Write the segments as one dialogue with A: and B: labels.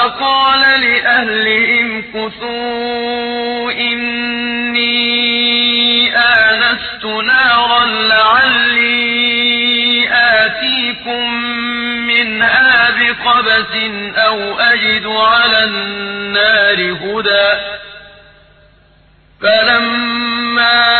A: فقال لأهلهم كثوا إني آنست نارا لعلي آتيكم منها بقبس أو أجد على النار هدى فلما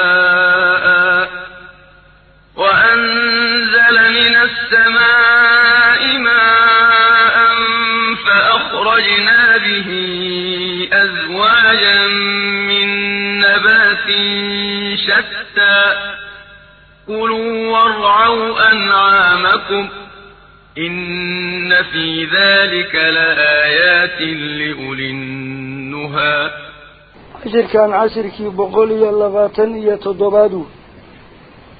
A: جنات شتى كلوا وارعوا أنعامكم إن في ذلك لآيات لأولي النهى
B: عشر كان عشر كي بقولي اللغاتن يتضبادو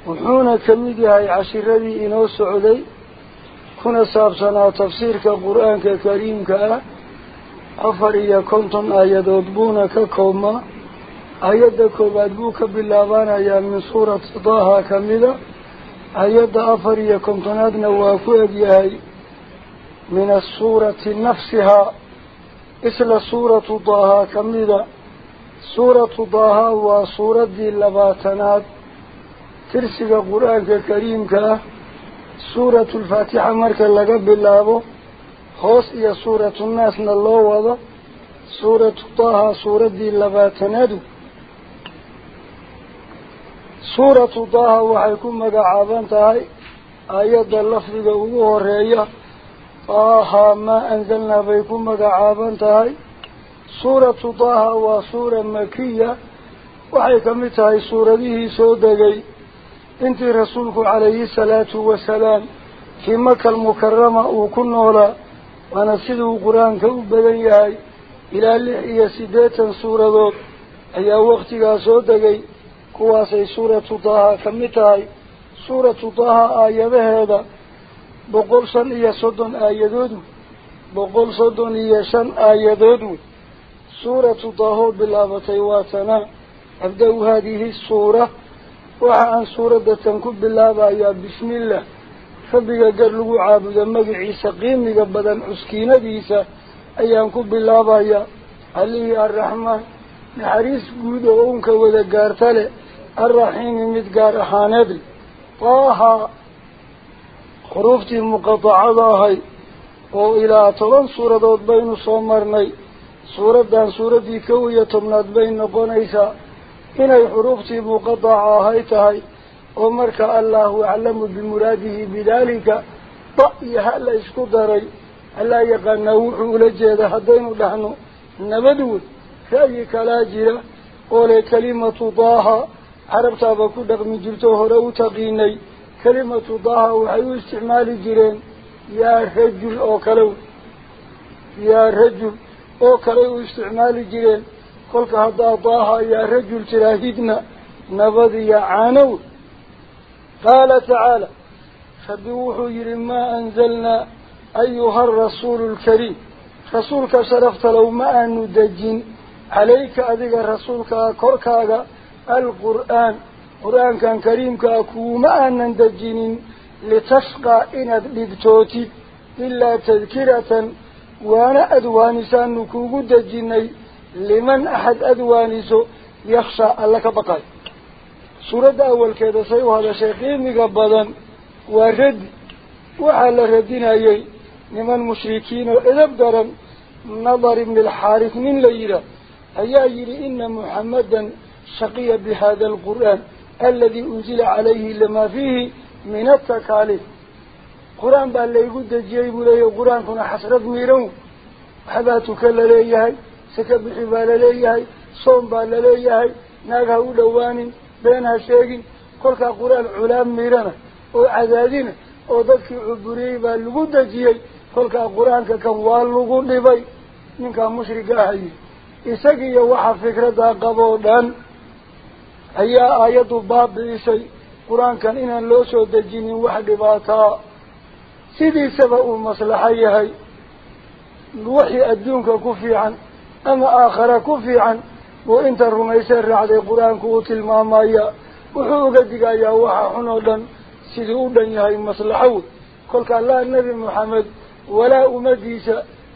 B: وحونا هاي عشر ربي إنو سعودي كنا سابسنا تفسير كقرآن كريم كأ أفر كنتم آيادود بونا ككوما آيات كوباد بوكا باللابان يا من سورة ضاها كاملة آيات أفريا كمتنادنا وافوهد ياهي من السورة نفسها إسلا سورة ضاها كاملة سورة ضاها وصورة دي اللباتنات ترسل قرآن كريم كا سورة الفاتحة مركا لقى باللابو خوص إيا سورة الناس نالله وضا سورة ضاها سورة دي اللباتناتو suuratu daha waxay ku magacaaban tahay ayadda lafdiga ugu horeeya taaha maa anzalnaa bay ku magacaaban tahay suuratu daha waa suura makiya waxay ka mid tahay suuradihii soo degay intii rasuulku calayhi salaatu wasalaam fii maka lmukarama uu ku noolaa waana siduu qur-aanka u badan yahay ilaa lix iyo siddeetan suuradood ayaa wakhtigaa soo degay kuwaasay suuratu daaha ka mid tahay suuratu daaha aayadaheeda boqol shan iyo soddon aayadood wey boqol soddon iyo shan aayadood wey suuratu daahoo bilaabatay waa tanaa abda-u haadihi suura waxa aan suuradda tan ku bilaabayaa bismillaah rabbiga gar lagu caabudo magaciisa qiimiga badan cuskiinadiisa ayaan ku bilaabayaa halihii arraxmaan naxariis guud oo uunka wada gaarta leh arraxiimi mid gaar ahaaneed leh taaha xuruuftii muqatacada ahay oo ilaa toban suuradood baynu soo marnay suuraddan suuraddii kow iyo tobnaad bay noqonaysaa inay xuruuftii muqadaca ahay tahay oo marka allaahu aclamu bimuraadihi bidaalika ba iyo ha la isku daray allaa yaqaanaa wuxuu ula jeeda haddaynu dhahno nabad wey شيء كلاجرة قول كلمة ضاها عرب تابكو دق من جلته رو تقيني كلمة ضاها وحيو استعمال جرين يا رجل او كلو يا رجل او كلو استعمال جرين قولك هذا ضاها يا رجل تراهدنا نبضي يا عانو قال تعالى خبوح يرما أنزلنا أيها الرسول الكريم رسولك شرفت لو ما أنو دجين calayka adiga rasuulkaa korkaaga alqur'aan qur-aankan kariimkaa kuuma aanan dejinin litashqaa inaad dhibtootid ilaa tadkiratan waana adwaanisaanu kuugu dejinnay liman axad adwaaniso yakhshaa alla ka baqayo suuradda awalkeeda say u hadashay qiimiga badan waa radi waxaa la radinayay niman mushrikiin oo edab daran nadar ibni alxaaris nin la yidhaah أيها يري إن محمدا شقي بهذا القرآن الذي أنزل عليه لما فيه من التكاليف قرآن بأن لا يقود جيب لي قرآن كنا حسرت ميرون هذا تكل ليه سكب حبال ليه صوم بأن ليه ناقه دوان بينها شيء كلها قرآن علام ميرنا وعذادنا وذلك عبري بأن لقود جيب كلها قرآن كهوال لقود بي إنك مشرق أحيي آه isagiiyo waxa fikraddaa qaboo dhan ayaa aayaddu baabi'isay qur-aankan inaan loo soo dejinin wax dhibaataa sidiisaba uu maslaxo yahay wixii adduunka ku fiican ama aakhare ku fiican buu inta rumaysee raacday qur-aanku uu tilmaamaya wuxuu uga digayaa waxa xun oo dhan sidii u dhan yahay maslaxo wey kolkaa laa nebi maxamed walaa ummadiisa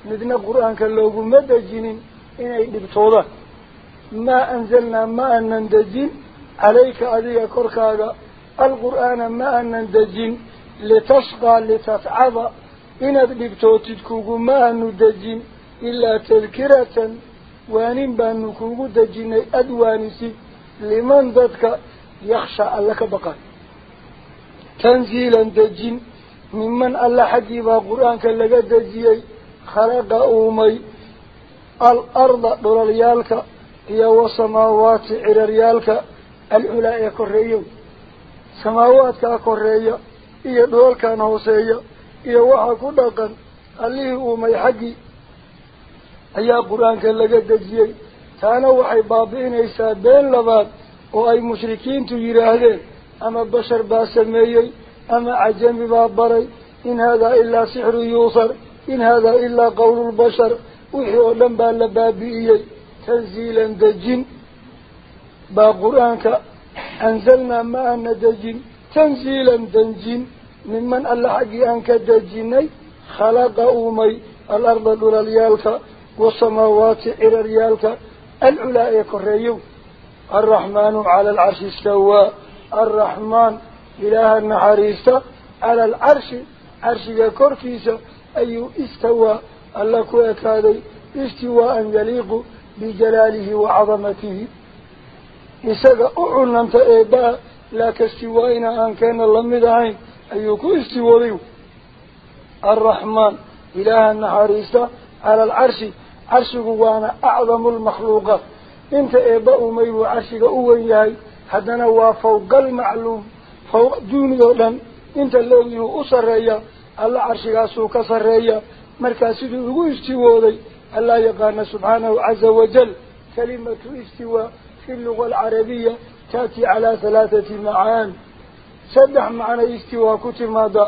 B: midna qur-aanka looguma dejinin inay dhibtoodaan maa anzalnaa ma aanan dejin calayka adiga korkaaga alqur'aana ma aanan dejin litashqaa litascada inaad dhibtootid kuguma aanu dejin ilaa tadkiratan waanin baanu kugu dejinnay ad waanisid liman dadka yaksha alla ka baqan tanziilan dejin miman alla xaggiibaa qur-aanka laga dejiyey khalaqa uumay الأرض دولاليالك هي وسماوات عرريالك العلاء كريو سماواتك كرية هي دولك نوسية هي وحا اللي هو ما حقي هي قرآن كان قد دجيي تانا وحي بابين إيسا بين لباد وأي مشركين تجيراهدين أما بشر باسميي أما عجم بابري إن هذا إلا سحر يوصر إن هذا إلا قول البشر وحو لنبا لبابيي تنزيلا دجين با قرآنك أنزلنا ما أن دجين تنزيلا دجين ممن ألحقي أنك دجيني خلق أومي الأرض لرليالك والسماوات إلى إرريالك العلائق الريو الرحمن على العرش استوى الرحمن إله النحريست على العرش عرش كوركيس أي استوى alla ku ekaaday istiwaa'an yaliiqu bijalaalihi wa cadamatihi isaga u cunanta eebbaha laa kastiwaa'ina aan keena lamid ahayn ayuu ku istiwooday alraxmaan ilaaha naxariista cala alcarshi carshigu waana acdamu lmakhluuqaat inta eebba umay buu carshiga u wen yahay haddana waa fawqa almacluum fawq duuniyao dhan inta la ogyihu u sarreeya alla carshigaasuu ka sarreeya مركز الهو استيوالي الله يقان سبحانه عز وجل كلمة استوى في اللغة العربية تأتي على ثلاثة معان سدح معنى استوى كتماد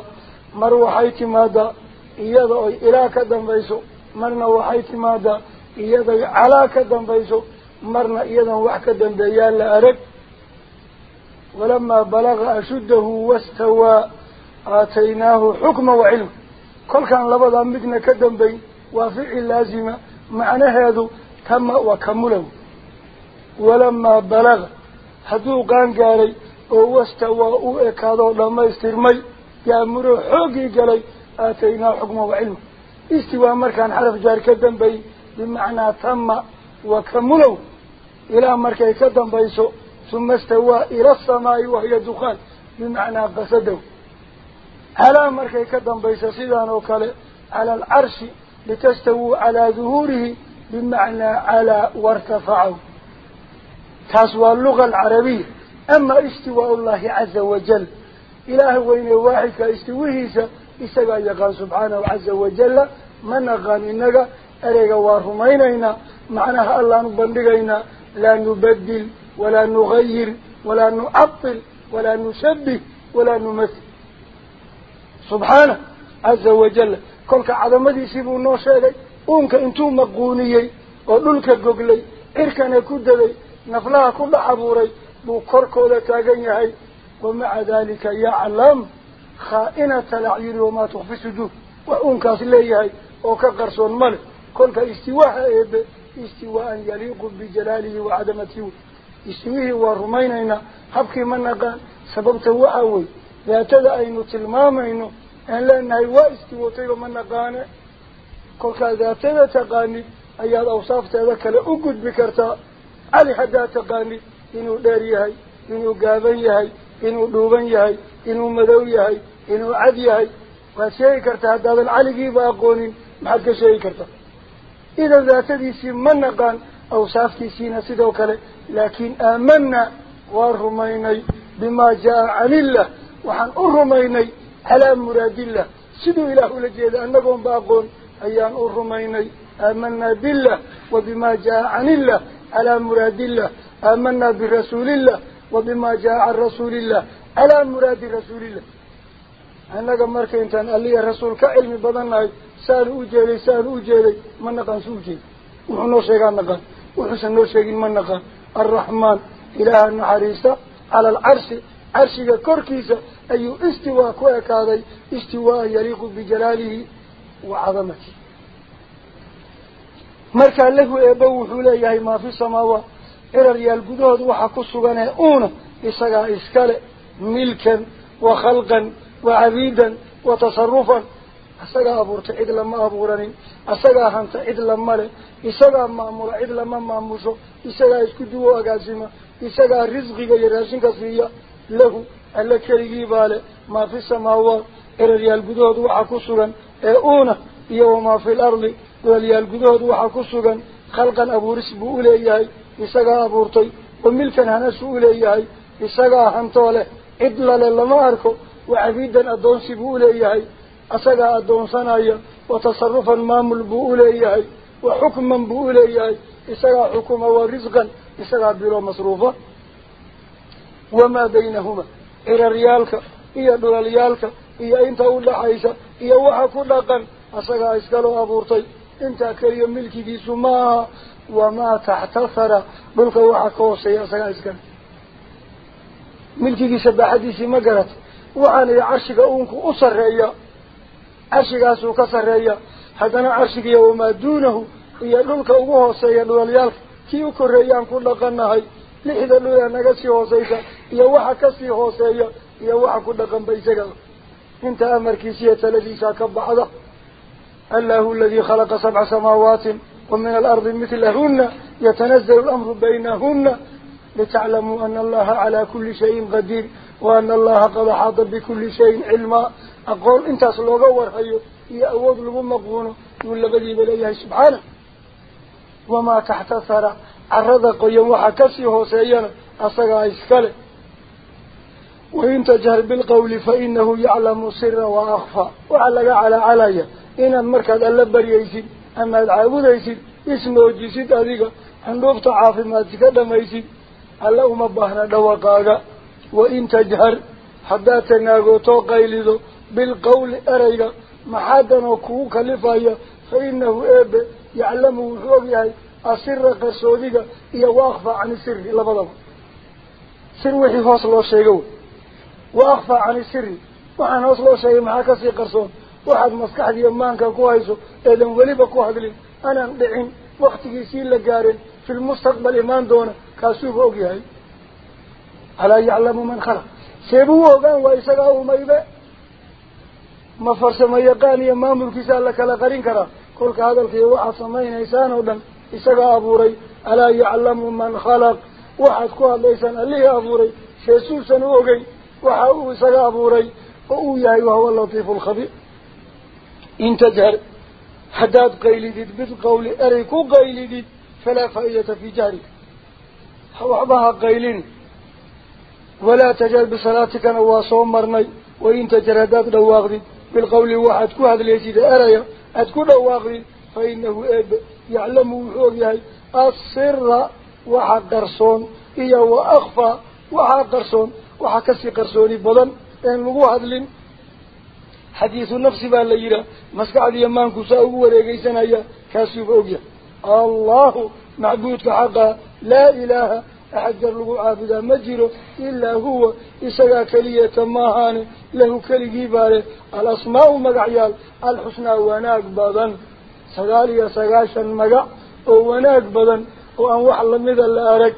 B: مروحي تماد إيضا إلا كدن بيسو مرنا وحي تماد إيضا على كدن بيسو مرنا إيضا وحكا دن ديال لأرك ولما بلغ أشده واستوى آتيناه حكم وعلم kolkaan labadaa midna ka dambayn waa ficil laazima macnaheedu tama waa kamulow walamaa balaga hadduu qaan gaaray oo wasta waa u ekaadoo dhammaystirmay yaamuroo xooggii galay aataynaa xukma wa cilma istiwaa markaan xaraf jaar ka dambayn bimacnaa tama wa kamulow ilaa markay ka dambayso suma istawaa ila asamaa'i wahiya dukhaan bimacnaa qasadow هلا مركي كدن بيس سيدان وكالي على العرش لتستو على ظهوره بمعنى على وارتفعه تسوى اللغة العربية أما استواء الله عز وجل إله وين واحد كاستويه استقى يقال سبحانه عز وجل من أغان إنك أريق وارهمين إنا معناها الله نبندقين لا نبدل ولا نغير ولا نعطل ولا نشبه ولا نمثل subxaana caza wajalla kolka cadamadiisii buu noo sheegay uunka intuu maquuniyey oo dhulka goglay cirkana ku daday naflaha ku dhex abuuray buu korkooda taagan yahay wamaca daalika yaclam khaa'inata alacyuni wamaa tukfi sujuud wax uunkaas leeyahay oo ka qarsoon ma leh kolka istiwaaha eebe istiwaaan yaliiqu bijalaalihi wacadamatihi istiwihii waa rumaynaynaa habkii ma naqaan sababta waxaa wey daatada aynu tilmaamayno aan leenahay waa istiwatayba ma naqaane kolkaad daatada taqaanid ayaad awsaafteeda kale u gudbi kartaa cali haddaad taqaanid inuu dheer yahay inuu gaaban yahay inuu dhuuban yahay inuu madow yahay inuu cad yahay waad sheegi kartaa haddaadan caligiiba aqoonin maxaad ka sheegi kartaa idan daatadiisii ma naqaan awsaaftiisiina sidoo kale laakiin aamanaa waa rumaynay bimaa jaa can illah waxaan u rumaynay calaa muraadiillah siduu ilaah ula jeeda annagoon ba aqoon ayaan u rumaynay aamanaa billah wa bimaa jaa canillah calaa muraadiillah aamanaa birasuulillah wa bimaa jaa can rasuulillah calaa muraadi rasuulillah annaga marka intaan alliya rasuul ka cilmi badannahay saanu u jeeday saanu u jeeday ma naqaan su u jeeda wuxuu noo sheegaa naqaan wuxuusan noo sheegin ma naqaan alraxmaan ilaaha naxariista cala alcarshi carshiga korkiisa ayuu istiwaa ku ekaaday istiwaa yaliiqu bijalaalihi wa cadamati markaa lahu eebbo wuxuu leeyahay maa fi samaawaat cirar yaal gudahood waxa ku sugan ee uuna isagaa iskale milkan wa khalqan wa cabiidan wa tasarufan isagaa abuurta cid lama abuuranin isagaa hanta cid lama leh isagaa maamula cid lama maamusho isagaa isku duwo agaasima isagaa risqiga iyo raashinka siiya lahu alla keligii baa leh maa fi samaawaat ereryaal gudahooda waxaa ku sugan ee uuna iyo wamaa fi lardi golalyaal gudahooda waxaa ku sugan khalqan abuuris buu u leeyahay isagaa abuurtay oo milkan hanasuu u leeyahay isagaa hantoo leh cid lale lama arko wacabiidan addoonsi buu u leeyahay isagaa addoonsanaya wa tasarufan maamul buu u leeyahay wa xukman buu u leeyahay isagaa xukuma wa risqan isagaa bilo masruufa wamaa baynahuma
A: ciraryaalka
B: iyo dhulalyaalka iyo inta u dhaxaysa iyo waxa ku dhaqan asagaa iskaloo abuurtay intaa keliya milkigiisu maaha wamaa taxta hara dhulka waxaa ka hooseeya asagaa iskale milkigiisa baaxadiisii ma garata waxaana iyo carshiga uunku u sarreeya carshigaasuu ka sarreeya haddana carshigiiyo wamaa duunahu iyo dhulka ugu hooseeya dhulalyaalka kii u korreeyaan ku dhaqannahay لحد الله نجسي هوسيسا يوحى كسي هوسيا يوحى كل قنبي سجا انت أمر كيسية الذي ساكب بعضا الله الذي خلق سبع سماوات ومن الأرض مثلهن يتنزل الأمر بينهن لتعلموا أن الله على كل شيء قدير وأن الله قد حاط بكل شيء علما أقول انت أصل وقور هيو يا أود لهم مقبونه يقول لبدي بليها سبحانه وما تحت ثرى carrada qoyan waxa kasii hooseeyana asagaa iskale wain tajhar bilqawli fa inahu yaclamu sira wa akfaa waxaa laga calaacalaya inaad markaad alla baryaysid amaad caabudaysid ismoojisid adiga xundhuufta caafimaadsi ka dhamaysid alla uma baahna dhawaqaaga wain tajhar haddaad tanaagooto qaylido bilqawli erayga maxaadanoo kugu kalifaya fa inahu eebe yaclamu wuxuu ogyahay asira qarsoodiga iyo waakfa can isiri labadaba sir wixii hoos loo sheego waakfa can isiri waxaan hoos loo sheegay maxaa kasii qarsoon waxaad maskaxdiiyo maanka ku hayso eedan weliba ku hadlin anaan dhicin waktigiisii la gaareen fi lmustaqbal imaan doona kaasuuba ogyahay alaa yaclamu man khalaq seebuu ogaan waa isagaa umaybe ma farsamo yaqaan iyo maamulkiisaa la kala qarin karaa kolka hadalka iyo waxaad samaynaysaanoo dhan إسقى أبوري ألا يعلم من خلق واحد قال ليس أليه أبوري شسوسا وقي وحاوه إسقى أبوري وقو يا أيها هو اللطيف الخبير إن تجهر حداد قيل ديد بالقول أريكو قيل ديد فلا فائدة في جارك وحبها قيلين ولا تجهر بصلاتك نوا صومرني وإن تجهر حداد دواغ ديد بالقول واحد قو ليسيد أريا أتكو دواغ ديد فإنه أبو yaclamu wuxuu og yahay asira waxa qarsoon iyo wa akhfaa waxaa qarsoon waxaa kasii qarsooni badan een lagu hadlin xadiisu nafsi baa la yidhaah maskaxdiiyo maanku saa ugu wareegeysanaya kaasuuba ogyahay allahu macbuudka xaqaa laa ilaaha axad gar lagu caabudaa ma jiro ilaa huwa isagaa keliyata maahaane lahu keligii baa leh alasmaau magacyaal alxusnaa wanaag badan sagaal iyo sagaashan maga oo wanaag badan oo aan wax lamida la arag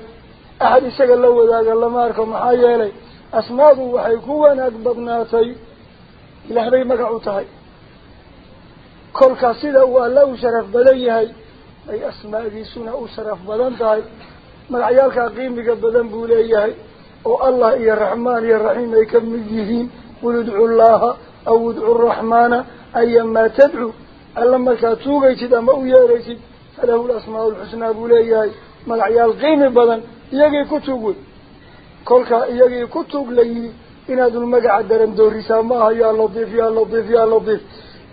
B: axad isaga la wadaaga lama arko maxaa yeelay asmaadu waxay ku wanaag badnaatay ilaah bay magac u tahay kolkaas sida uu alla u sharaf badan yahay bay asmaadiisuna u sharaf badan tahay magacyaalkaa qiimiga badan buu leeyahay oo allah iyo raxmaan iyo raxiim ay ka mid yihiin qul idcu llaha aw idcu raxmaana ayamaa tadcu alla markaad suugaysid ama u yeeraysid falahu lasmaau lxusnaa buu leeyahay magacyaal qiimi badan iyagii ku tuug wey kolkaa iyagii ku tuug la yihi inaadun magaca daran doorisaa ma aha yaa latiif yaa latiif yaa latiif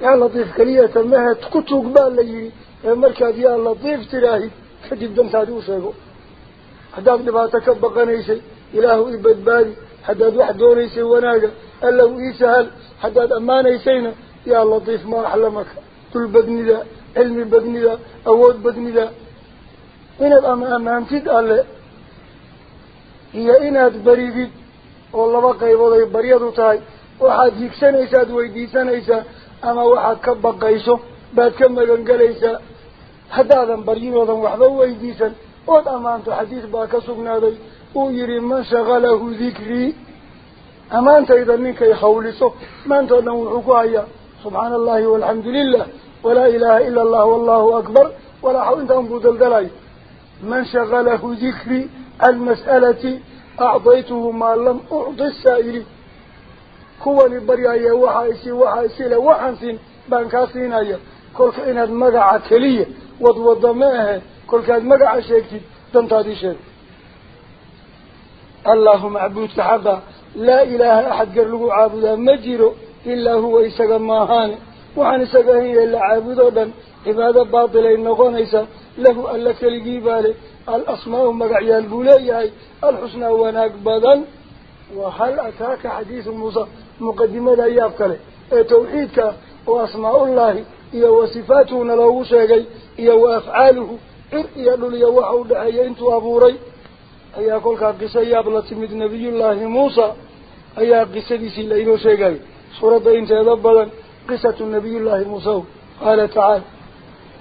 B: yaa latiif keliyata mehed ku tuug baa la yihi ee markaad yaa latiif tiraahid kadib dantaadi u sheego haddaad dhibaato ka baqanaysay ilaahu i badbaadi haddaad wax doonaysay wanaaga allow ii sahal haddaad ammaanaysayna yaa latiif ma axlamaka عقل بدن ذا علم بدن ذا أود بدن ذا إن الأمانتد ألا هي إن هذا والله بقي وضعي بريد وطاي وحد يكسن إيسا دويدي سن أما وحد كبق إيسا بعد كم نقل إيسا حد هذا بريد وضع وحده ويدي سن وضع أمانت حديث باك سبنا ذي ويري من شغله ذكري أمانت إذا منك يخولي سو ما أنت أنه سبحان الله والحمد لله ولا إله إلا الله والله أكبر ولا حول ولا تنبو دلدلاي من شغله ذكري المسألة أعطيته ما لم أعضي السائل كوة البرياية وحايسي وحايسي لوحانسين بانكاسين أي كل فإن المقع كلية وضو الضماءها كل فإن المقع شاكتي تنتادي شاك اللهم عبود تحبه لا إله أحد قرلوه عابده مجيره إلا هو إساق ماهاني waxaan isaga ahayn la caabudoo dhan cibaado baatilay noqonaysa lahu alla keligii baa leh alasmaau magacyaal buu leeyahay alxusnaa wanaag badan wahal ataaka xadiisu muusa muqadimada yaab kale ee tawxiidka oo asmaa-ullaahi iyo wa sifaatuhuna loogu sheegay iyo wa afcaaluhu cir iyo dhul iyo waxa u dhexeeya intuu abuuray ayaa kolkaa qiso yaab la timid nebiyullaahi muusa ayaa qisadiisii laynoo sheegayo suuradda inteeda badan قصة النبي الله موسى قال تعالى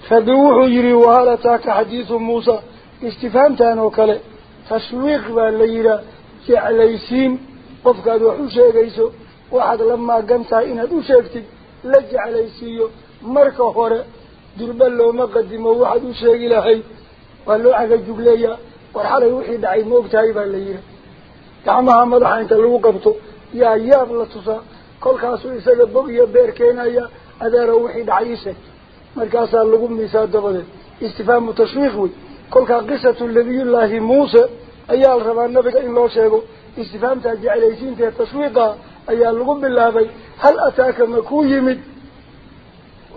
B: فدوح يري وهل حديث موسى استفهمت أنا كلا تشويق بالليلة يسيم وفقا قفك دوحو شاكيسو واحد لما قمتا إنه دو شاكتك لجعليسيو مركة خورة دربال لو مقدمه واحد شاكي لحي وقال له عقا جبليا وحالة وحيد عيموك تايبا الليلة دعمها مضحا انت لو قبطو يا اياب الله تصا kolkaasuu isaga bog iyo beer keenaya adeero wixii dhacay isheg markaasaa lagu miisaa dabadeed istifhaamu tashriiq wey kolkaa qisatu nebiyullaahi muuse ayaa la rabaa nabiga in loo sheego istifhaamtaa jecelaysiintaee tashwiiqa ayaa lagu bilaabay hal ataaka ma kuu yimid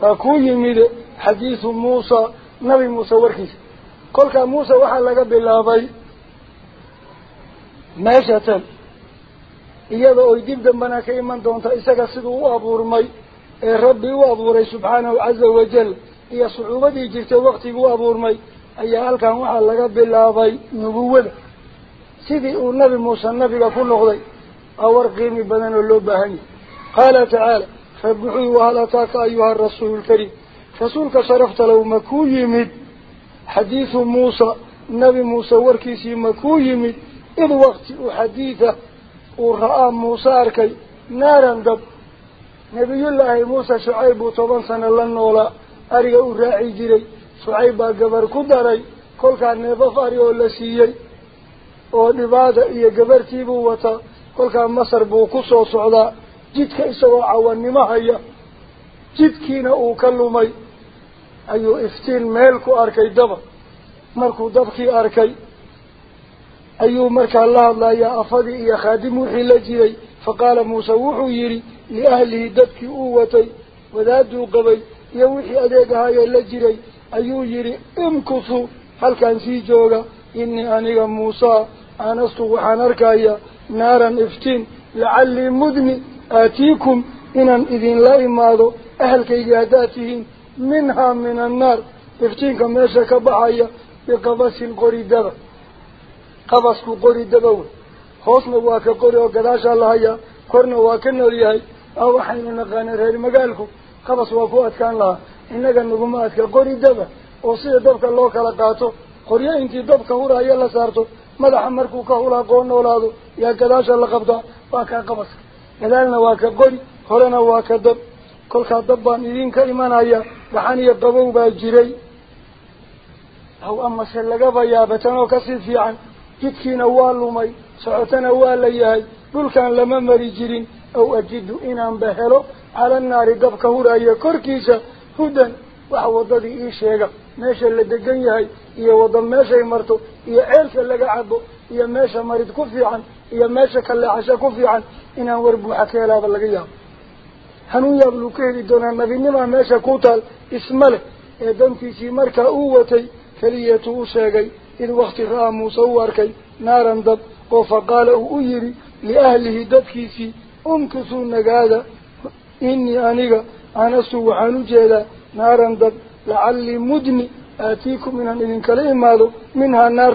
B: waa kuu yimide xadiisu muusa nabi muuse warkiisa kolkaa muuse waxaa laga bilaabay meeshatan إياه ويدب دمنا كيمن دونت إسق سدو أبو رمي ربي وأبو سبحانه عز وجل يا صعوبة جرت وقت أبو رمي أيها الكانوا على قد بلاضي نبوه سيدي النبي موسى النبي كل غضي أورقين بدن اللبهني قال تعالى فبعوا على تاك أيها الرسول الكريم فسولك شرفت لو مكوي مد حديث موسى نبي موسى وركيسي مكوي مد إذ وقت حديثه ورأى موسى أركي نارا دب نبي الله موسى شعيب وطبان سنة لنولا أريا وراعي جري شعيب قبر كدري كل كان نفف أريا ولا سيي ونبادة إيا قبر تيبو وطا كل كان مصر بوكسو صعدا جدك إسوا عوان مهيا jidkiina uu ka lumay ayuu iftiin meelku arkay daba markuu dabkii arkay أيو مركا الله لا يا أفضي يا خادم حلجي فقال موسى وحو يري لأهله دبك أوتي وذادو قبي يوحي أديقها هاي لجري أيو يري امكثوا هل كان سي جوغا إني أنيقى موسى أنست وحان أركايا نارا افتين لعلي مذني آتيكم إن إذن لا إمادو أهل كيهداتهم منها من النار افتينكم ناشا كبعايا بقبس القريدة qabasku qori dabow hoosna waa ka qori oo gadaashaa la hayaa korna waa ka nool yahay ah waxaynu naqaana reer magaalku qabas waa ku adkaan lahaa innaga naguma adka qori daba oo sida dabka loo kala qaato qoryo intii dabka huraya la saarto madaxa markuu ka hulaa qoo noolaado yaa gadaasha la qabtaa waa kaa qabaska gadaalna waa ka qori horena waa ka dab kolkaa dab baan idinka imanaya dhaxan iyo qabow baa jiray aw amase lagaba yaabatanoo kasii fiican jidkiina waa lumay socotona waa la yahay dhulkan lama mari jirin aw ajidu inaanba helo cala naari dabka huraya korkiisa hudan wax waddadii ii sheega meesha la degan yahay iyo wadda meeshay marto iyo ceelka laga cabo iyo meesha marid ku fiican iyo meesha kaleexasho ku fiican inaan war buuxa ka helaaba laga yaabo hanuun yaabluu ka heli doonaa nabinimaa meesha ku taal isma leh ee dantiisii markaa uu watay keliyeetuu u sheegay إذ وقت رأى موسى واركي نارا ضد وفقال أؤيري لأهله دبكيسي أمكثوا النقادة إني أنيقى أنسوا وحانو جيدا نارا ضد لعلي مدني آتيكم من أن إذن كليم مالو منها النار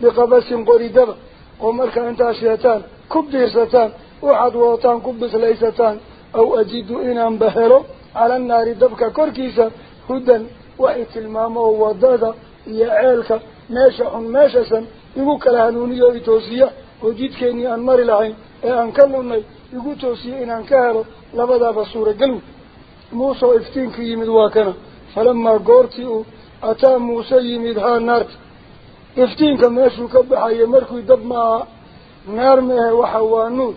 B: بقبس قريدبة ومالك أنت أشياتان ديرستان وحد وطان كب سليستان أو أجد إن أنبهروا على النار دبك كركيسة هدى وإتلمامه وضادة يا عيلك meesha xun meeshasan igu kala hanuuniyo itoosiya oo jidkeennii aan mari lahayn ee aan ka lunnay igu toosiye inaan ka helo labadaaba suuragal wey muuse oo iftiinku yimid waa kana falamaa goortii uu ataa muuse yimid haa naarta iftiinka meeshuu ka baxaya markuu dab maaha naar mehe waxa waa nuur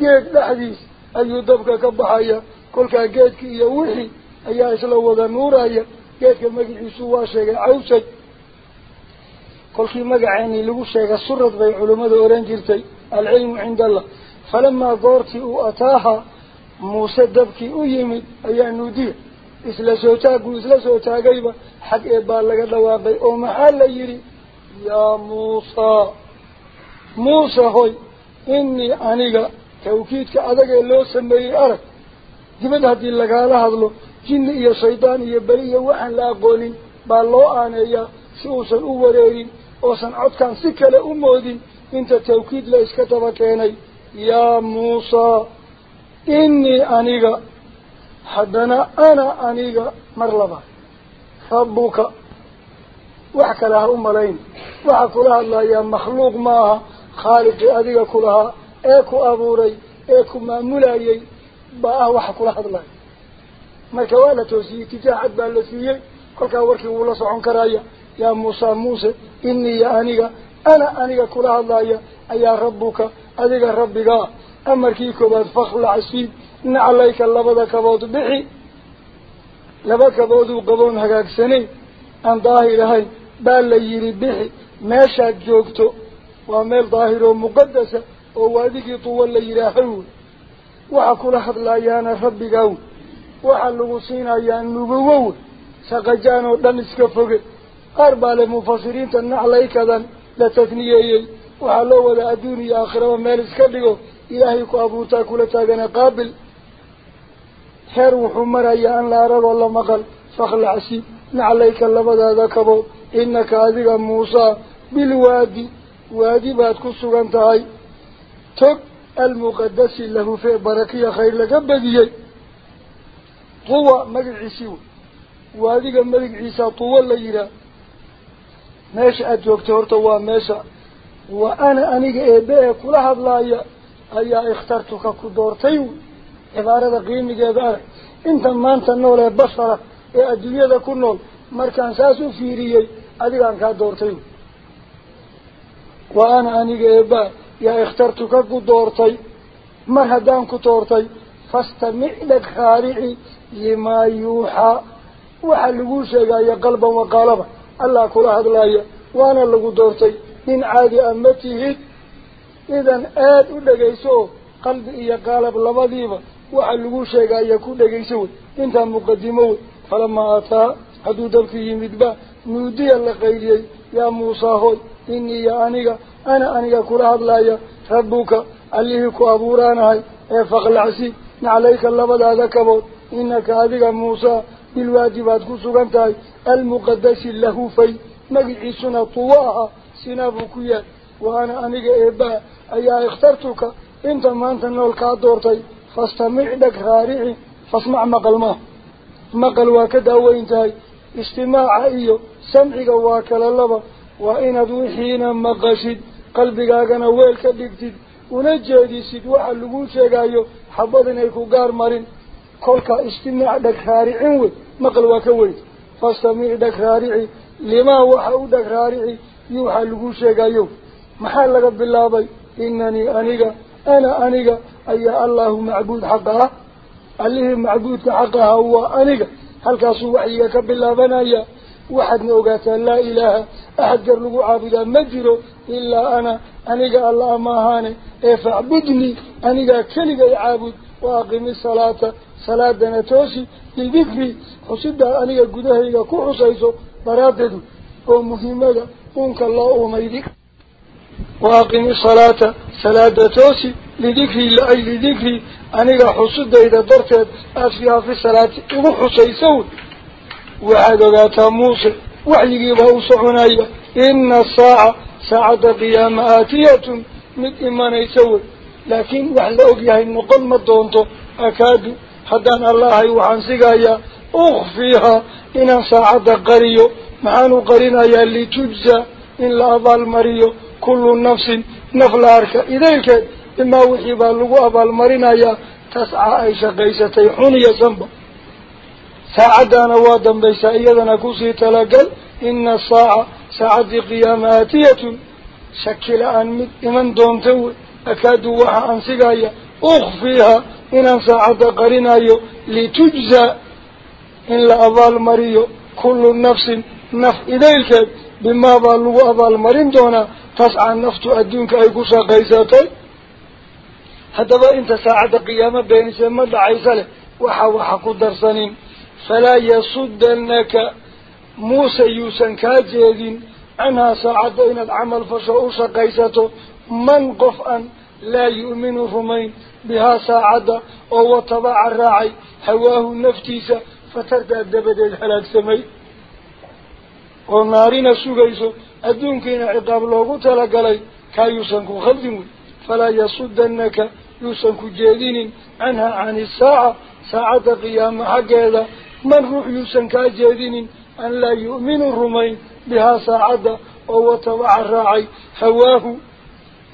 B: geed dhexdiis ayuu dabka ka baxaya kolkaa geedki iyo wixii ayaa isla wada nuuraya geedka magiciisu waa sheegay cawsaj kolkii magaceennii lagu sheega surad bay culimmadu oran jirtay alcilmu cinda allah falamaa goortii uu ataaha muuse dabkii u yimid ayaa nuudiya isla soo taaguu isla soo taagayba xag eebbaa laga dhawaaqay oo maxaa la yidhi yaa muusaa muuse hoy inii aniga tawkiidka adag ee loo sameeyey arag dibad haddii lagaala hadlo jinni iyo shaydaan iyo beli iyo waxaan la aqoonin baa loo aaneeyaa si uusan u wareerin أوصن عدكا سكة لأمودي انت توكيد لإسكتب كيني يا موسى إني أنيغا حدنا أنا أنيغا مرلبا ربك وحك لها أمالين وحك لها الله يا مخلوق معها خالق أديغا كلها إيكو أبوري إيكو مامولايي باها وحك لها الله مركوالة توسيه تجاحد بألسيه كل كان وركي ولا صعون كرايا يا موسى موسى إني يا أنيقا أنا أنيقا كلها الله أيا ربك أذيقا ربك أمركيك بعد فخل العسيب نعليك عليك اللبدا كبوت بحي لبدا كبوت وقبون هكاك سنين أن ظاهرها بال ليري بحي ماشا جوكتو وميل ظاهر مقدسة وواديك طول ليراهو وحكول حبل أيانا ربك وحلو سين أيان نبوو سقجانو دم اسكفوك أربع المفسرين تنعلي كذا لا تثنيه وحلو ولا أدوني آخر وما نسكره إلهيك أبو تاكولة تاقنا قابل حير وحمر أي أن لا أرد ولا مقل فخل عسيب نعليك اللبدا ذاكبو إنك أذيك موسى بالوادي وادي بعد كسو غنتهاي تك المقدس له في بركة خير لك بديي هو ملك عسيو وادي ملك عيسى طول ليرا meesha aada joogto horta waa meesha wa ana aniga eebe ee kula hadlaaya ayaa ikhtartuka ku doortay wy cibaarada qiimigeeda arag inta maanta nool ee basara ee adduunyada ku nool markaan saas u fiiriyey adigaan kaa doortay wy wa ana aniga eebaa yaa ikhtartuka ku doortay mar haddaan ku doortay fastamic dheg khaarici limaa yuuxaa waxaa laguu sheegaya qalban waqaalaba allah kula hadlaaya waana lagu doortay nin caadi a ma tihid idan aada u dhegayso oo qalbi iyo qaalab labadiiba waxa lagu sheegaya ku dhegayso wey intaa muqadimo wey falamaa ataa hadduu dalkii yimidba nuudiya la qayliyey yaa muusaa hoy inii ya aniga ana aniga kula hadlaaya rabbuka allihii ku abuuraanahay ee faqlacsi naclayka labadaada kabood inaka adiga muusaa بالواجبات كسوغنتاي المقدس له في مجعيسنا طواها سنابوكيا وأنا أنيق إبا أيا اخترتك انت ما أنت نولك دورتي فاستمع لك رارعي فاسمع مقل ما مقل واكدا تاي استماع إيو سمعك واكل اللبا وإن دوحينا مقشد qalbigaagana weel ka dhigtid una jeedisid waxa laguu sheegaayo xabad inay ku gaar marin kolka istimaac dhag raaricin wey مقل وكوي فاستمع دك رارعي لما وحاو دك رارعي يوحى لقوشيك ايو محال لك بالله بي إنني أنيقى أنا أنيقى أي الله معبود حقها أليه معبود حقها هو أنيقى هل كاسو وحيك بالله بنايا واحد نوقات لا إله أحد قرلق عابدا مجره إلا أنا أنيقى الله ما هاني إفعبدني أنيقى كلقى العابد وأقيم الصلاة صلاة دناتوسي بالذكر حسيدة أنيا قدها إيقا كوحو سايسو براده ومهمة قنك الله وميدك وأقم الصلاة صلاة دناتوسي لذكر إلا أي لذكر أنيا حسيدة إذا درتت أسفها في الصلاة كوحو سايسو وعد ذات موسى وعيه بوصعنا إن الساعة ساعة قيام آتية من إيمان يسوي لكن وعلى أقياه النقل دونتو أكاد حدان الله يوحان سيقايا اخفيها إن ساعد قريو معان قرينا يلي تجزى إن لا ظالمريو كل نفس نفلارك إذلك إما وحيبا لغو أبالمرينا يا تسعى أي شقيستي حوني زنبا ساعدان وادا بيسا إيادنا كوسي تلقل إن الساعة ساعد قياماتية شكل أن من دون توي أكادوا وحا أنسيقايا أخفيها إن ساعة قرنا لتجزى إن لأضال مريو كل نفس نف إليك بما ظلوا أضال مرين دونا تسعى النفط أدونك قصة قيساتي حتى إنت ساعة قيامة بين سمد عيساله وحا وحا قدر سنين فلا يصدنك موسى يوسى كاجهدين أنها ساعد إن العمل فشعوش قيسته من قفأ لا يؤمن فمين بها ساعدة أو طبع الراعي حواه نفتيسة فترد الدبد الحلاك سمي ونارين السوغيسو الدون كين عقاب لغو تلقلي كاي يسنكو خلدمو فلا يصدنك يسنكو جيدين عنها عن الساعة ساعة قيام حقيدة من روح يسنكا جيدين أن لا يؤمن الرومين بها ساعدة أو طبع الراعي حواه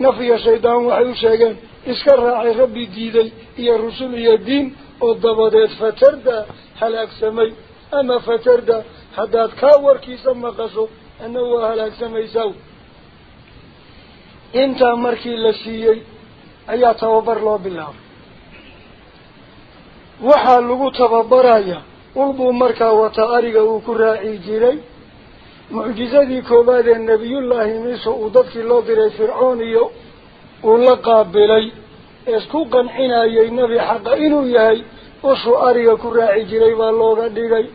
B: نفي الشيطان وحيو شيئا iska raacay rabbi diiday iyo rusul iyo diin oo dabadeed fatarda halaagsamay ama fatarda haddaad kaa warkiisa maqasho anna waa halaagsamaysaa intaa markii la siiyey ayaa tababar loo bilaabay waxaa lagu tababaraya ulbuu markaa wata ariga uu ku raaci jiray mucjizadii koowaad ee nebiyullaahi miisa uu dadkii loo diray fircoon iyo uu la qaabilay isku qancinayay nebi xaqa inuu yahay ushuu ariga ku raaci jiray baa looga dhigay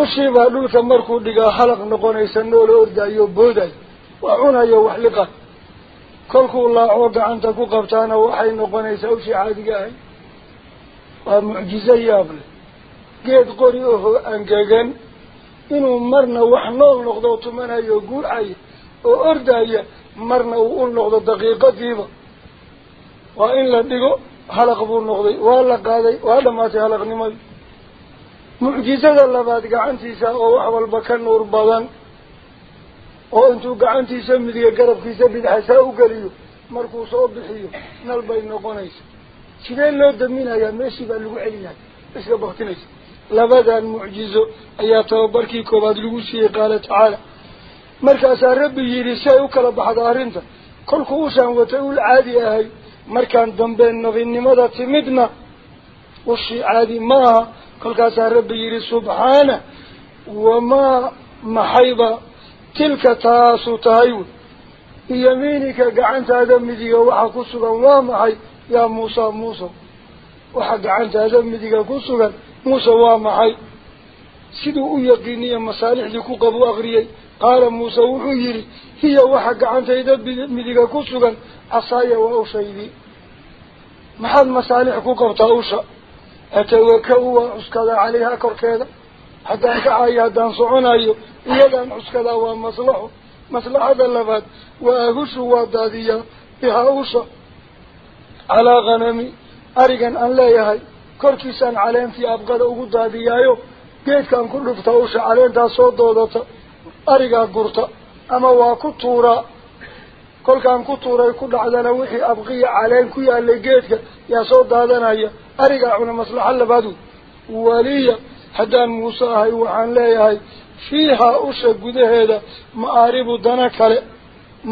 B: ushii baa dhulka markuu dhigaa halaq noqonaysa noola ordayo booday wax cunayo wax liqan kolkuu laacoo gacanta ku qabtaana waxay noqonaysaa ushii caadiga ahay waa mucjizo yaab leh geed qori ahoo angegan inuu marna wax nool noqdo tumanayo guucaya oo ordaya marna uu u noqdo daqiiqadiiba waa in la dhigo halaq buu noqday waa la qaaday waa dhammaatay halaqnimadi mucjisada labaad gacantiisa oo wax walba ka nuur badan oo intuu gacantiisa midiga garabkiisa bidxasaa u geliyo markuu soo bixiyo nal bay noqonaysa sidee loo daminayaa meeshii baa lagu celinayaa iska baktinaysa labadan mucjizo ayaa tababarkii koowaad lagu siiyey qaala tacaala مركز ربي يرسي وكلا بحضارينتا كل خوصا وتقول عادي اهي مركز دنبين نظن مدى تمدنا وشي عادي ما كل خوصا ربي يرسي سبحانه وما محيضة تلك تاسو تايو يمينك قعنت أدمدك وحقصك ومحي يا موسى موسى وحق عنت أدمدك قصك موسى ومحي siduu u yaqiiniya masaalixdii ku qabu akriyey qaala muuse wuxuu yidhi hiya waxa gacantayda midiga ku sugan casaaya waa ushaydii maxaad masaalix ku qabtaa usha atawaka-u waa cuskadaa calayhaa korkeeda haddaan kacayo haddaan soconayo iyadaan cuskadaa waa maslaxo maslaxada labaad waa ahushu waa daadiyaa bihaa usha calaa kanami arigan aan leeyahay korkiisaan caleentii abqada ugu daadiyaayo geedkaan ku dhufta usha caleentaa soo doodata arigaa gurta ama waa ku tuuraa kolkaan ku tuuray ku dhacdana wixii abqiya caleen ku yaallay geedka yaa soo daadanaya arigaa cuna maslaxa labaadu waliya haddaan muuse ahay waxaan leeyahay fiihaa usha gudaheeda ma'aaribu dana kale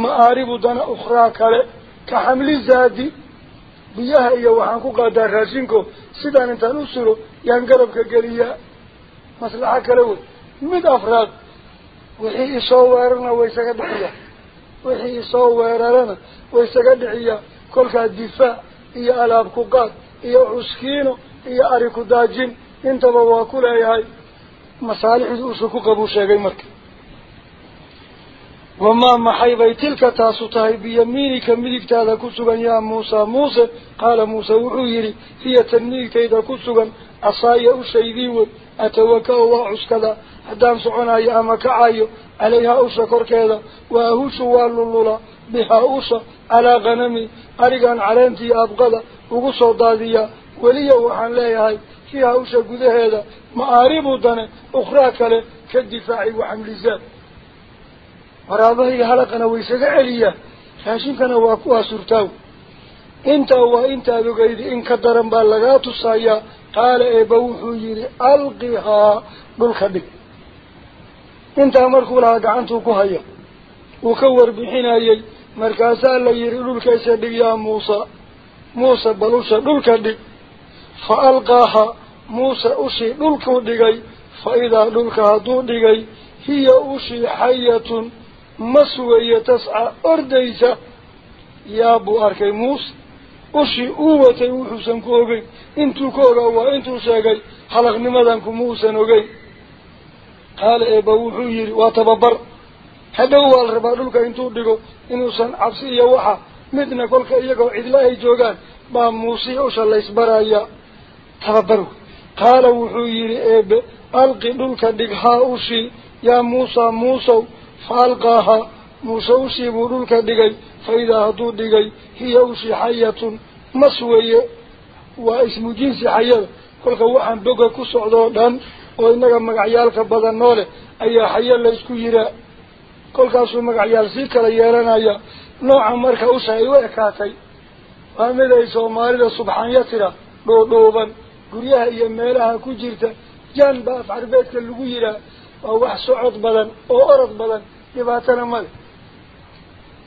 B: ma'aaribu dana ukhraa kale ka xamli zaadi biyaha iyo waxaan ku qaadaa raashinko sidaan intaan u suro yaan garabka geliyaa مصلحة كلوي مد أفراد وحي صورنا ويسقد عيا وحي صورنا ويسقد عيا كل كدفاع هي ألعاب كقاد هي عسكينه هي أريك داجين أنت بواكل أيهاي مصالح أسرك قبو شيء مرك وما محي بي تلك تاسطه بيمينك ملك تاذا كسوغا يا موسى موسى قال موسى وعيري هي تنميك إذا كسوغا أصايا الشيذيوه أتوكأ وعسكذا حدام سعوناي أما كعايو عليها أوسى كوركيدا وأهوش واللولا بها أوسى على غنمي أريقان علانتي أبقدا وقصو دادية وليا وحان ليهاي فيها أوسى قدهيدا مآريب داني أخرى كالي كالدفاع وحمل الزاد وراضه هلقنا ويسك عليا raashinkana waa kuwaa surtaaw intaa waa intaadu gaydi in ka daran baa lagaa tusayaa قال إبا وحو يري ألقها بالخبير انت مركو لها قعنتو كهيا وكور بحنايي مركاسا ليري للكيسا يا موسى موسى بلوسى للكدي فألقاها موسى أشي للكو ديغي فإذا للكها دو ديغي هي أشي حية مسوية تسعى أرديسة يا أبو أركي موسى ushii uu watay wuxuusan ku ogeyn intuu ka ogaa waa intuu sheegay xalaqnimadanku muusan ogeyn qaala eeba wuxuu yidhi waa tababar hadhow waa la rabaa dhulka intuu dhigo inuusan cabsi iyo waxa midna kolka iyagoo cidla ay joogaan baa muusiya usha laysbaraya tababar qaala wuxuu yidhi eebe alqi dhulka dhig haa ushii yaa muusa muusow fa alqaaha muuse ushii buu dhulka dhigay فإذا هدو دقي هي أوشي حية نصوية واسم جنس حية كل قوحا بقى كسعدو دان وإنك مقعيالك بدن نوله أي حية ليسكو يرى كل قاسو مقعيال سيكا ليارانا يا نوعا مركا أوشي إيوه وإكاتي وامد أي سومالي سبحان يترى دو دوبا قريها إيا ميلها كجيرتا جان باف عربيتك اللقو يرى ووح سعود بدن وأرض بدن يباتنا ملك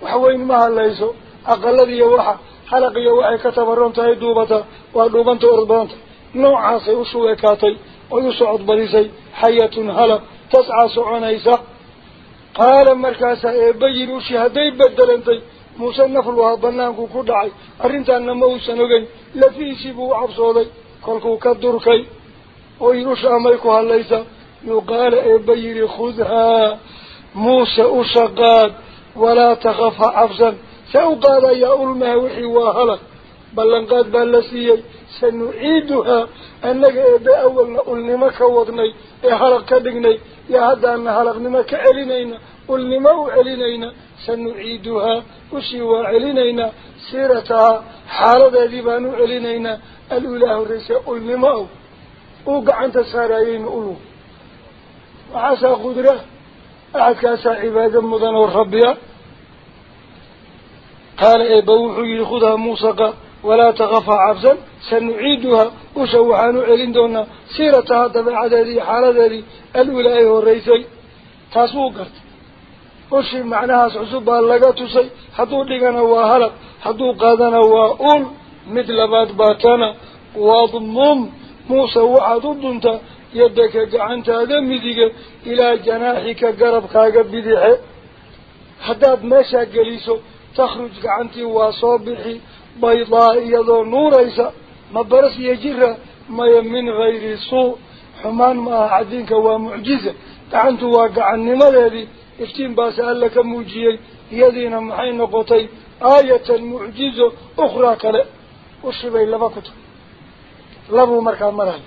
B: waxweyn ma hadlayso aqaladiiyo waxa xalaqiyo waxay ka tabaron tahay duubata waa dhuubanta orod badanta noocaasay u shuweekaatay oy u socod badisay xayatun halab tascaa soconaysa qaala markaasaa eebbayin ushi hadday bedelantay muuse nafluhaa banaanku ku dhacay arrintaanna ma uusan ogeyn lafiisii buu u cabsooday kolkuu ka durkay oy usha amay ku hadlaysa yuqaala eebba yidhi khudhaa muuse usha qaad ولا تخف عفزا سأقال يا ألمها وحي وهلا بلنقاد باللسيي سنعيدها أنك إبا أولنا ألنما كوضني إحرق بقني يا هذا أن كألينينا كعلنينا ألنما وعلينينا سنعيدها وشيوا علينينا سيرتها حالة ديبان علينينا الإله الرئيس ألنما وقع أنت سارعين ألو وعسى قدره أحد كاسا عبادة مدن وربيا قال إيه، بوحي خذها موسى ولا تغفى عبزا سنعيدها وشوحان علين دون سيرتها طبيعة ذلك حال ذلك الولاية والرئيسي تسوقت وشي معناها سعصوبها اللقات سي حدو لغانا وهلق حدو قادنا وأول مثل بات باتانا واضمم موسى وعدو دونتا يدك جعنت هذا مديك إلى جناحك قرب خاق بديح حداد ماشا قليسو تخرج جعنت واصابح بيضاء يضو نور إيسا ما برس يجر ما يمن غير سوء حمان ما عدينك ومعجزة جعنت واقع النمى الذي افتين باس ألك موجيه يدين محين قطي آية معجزة أخرى كلا وشبه لبكت لبو مركا مرهن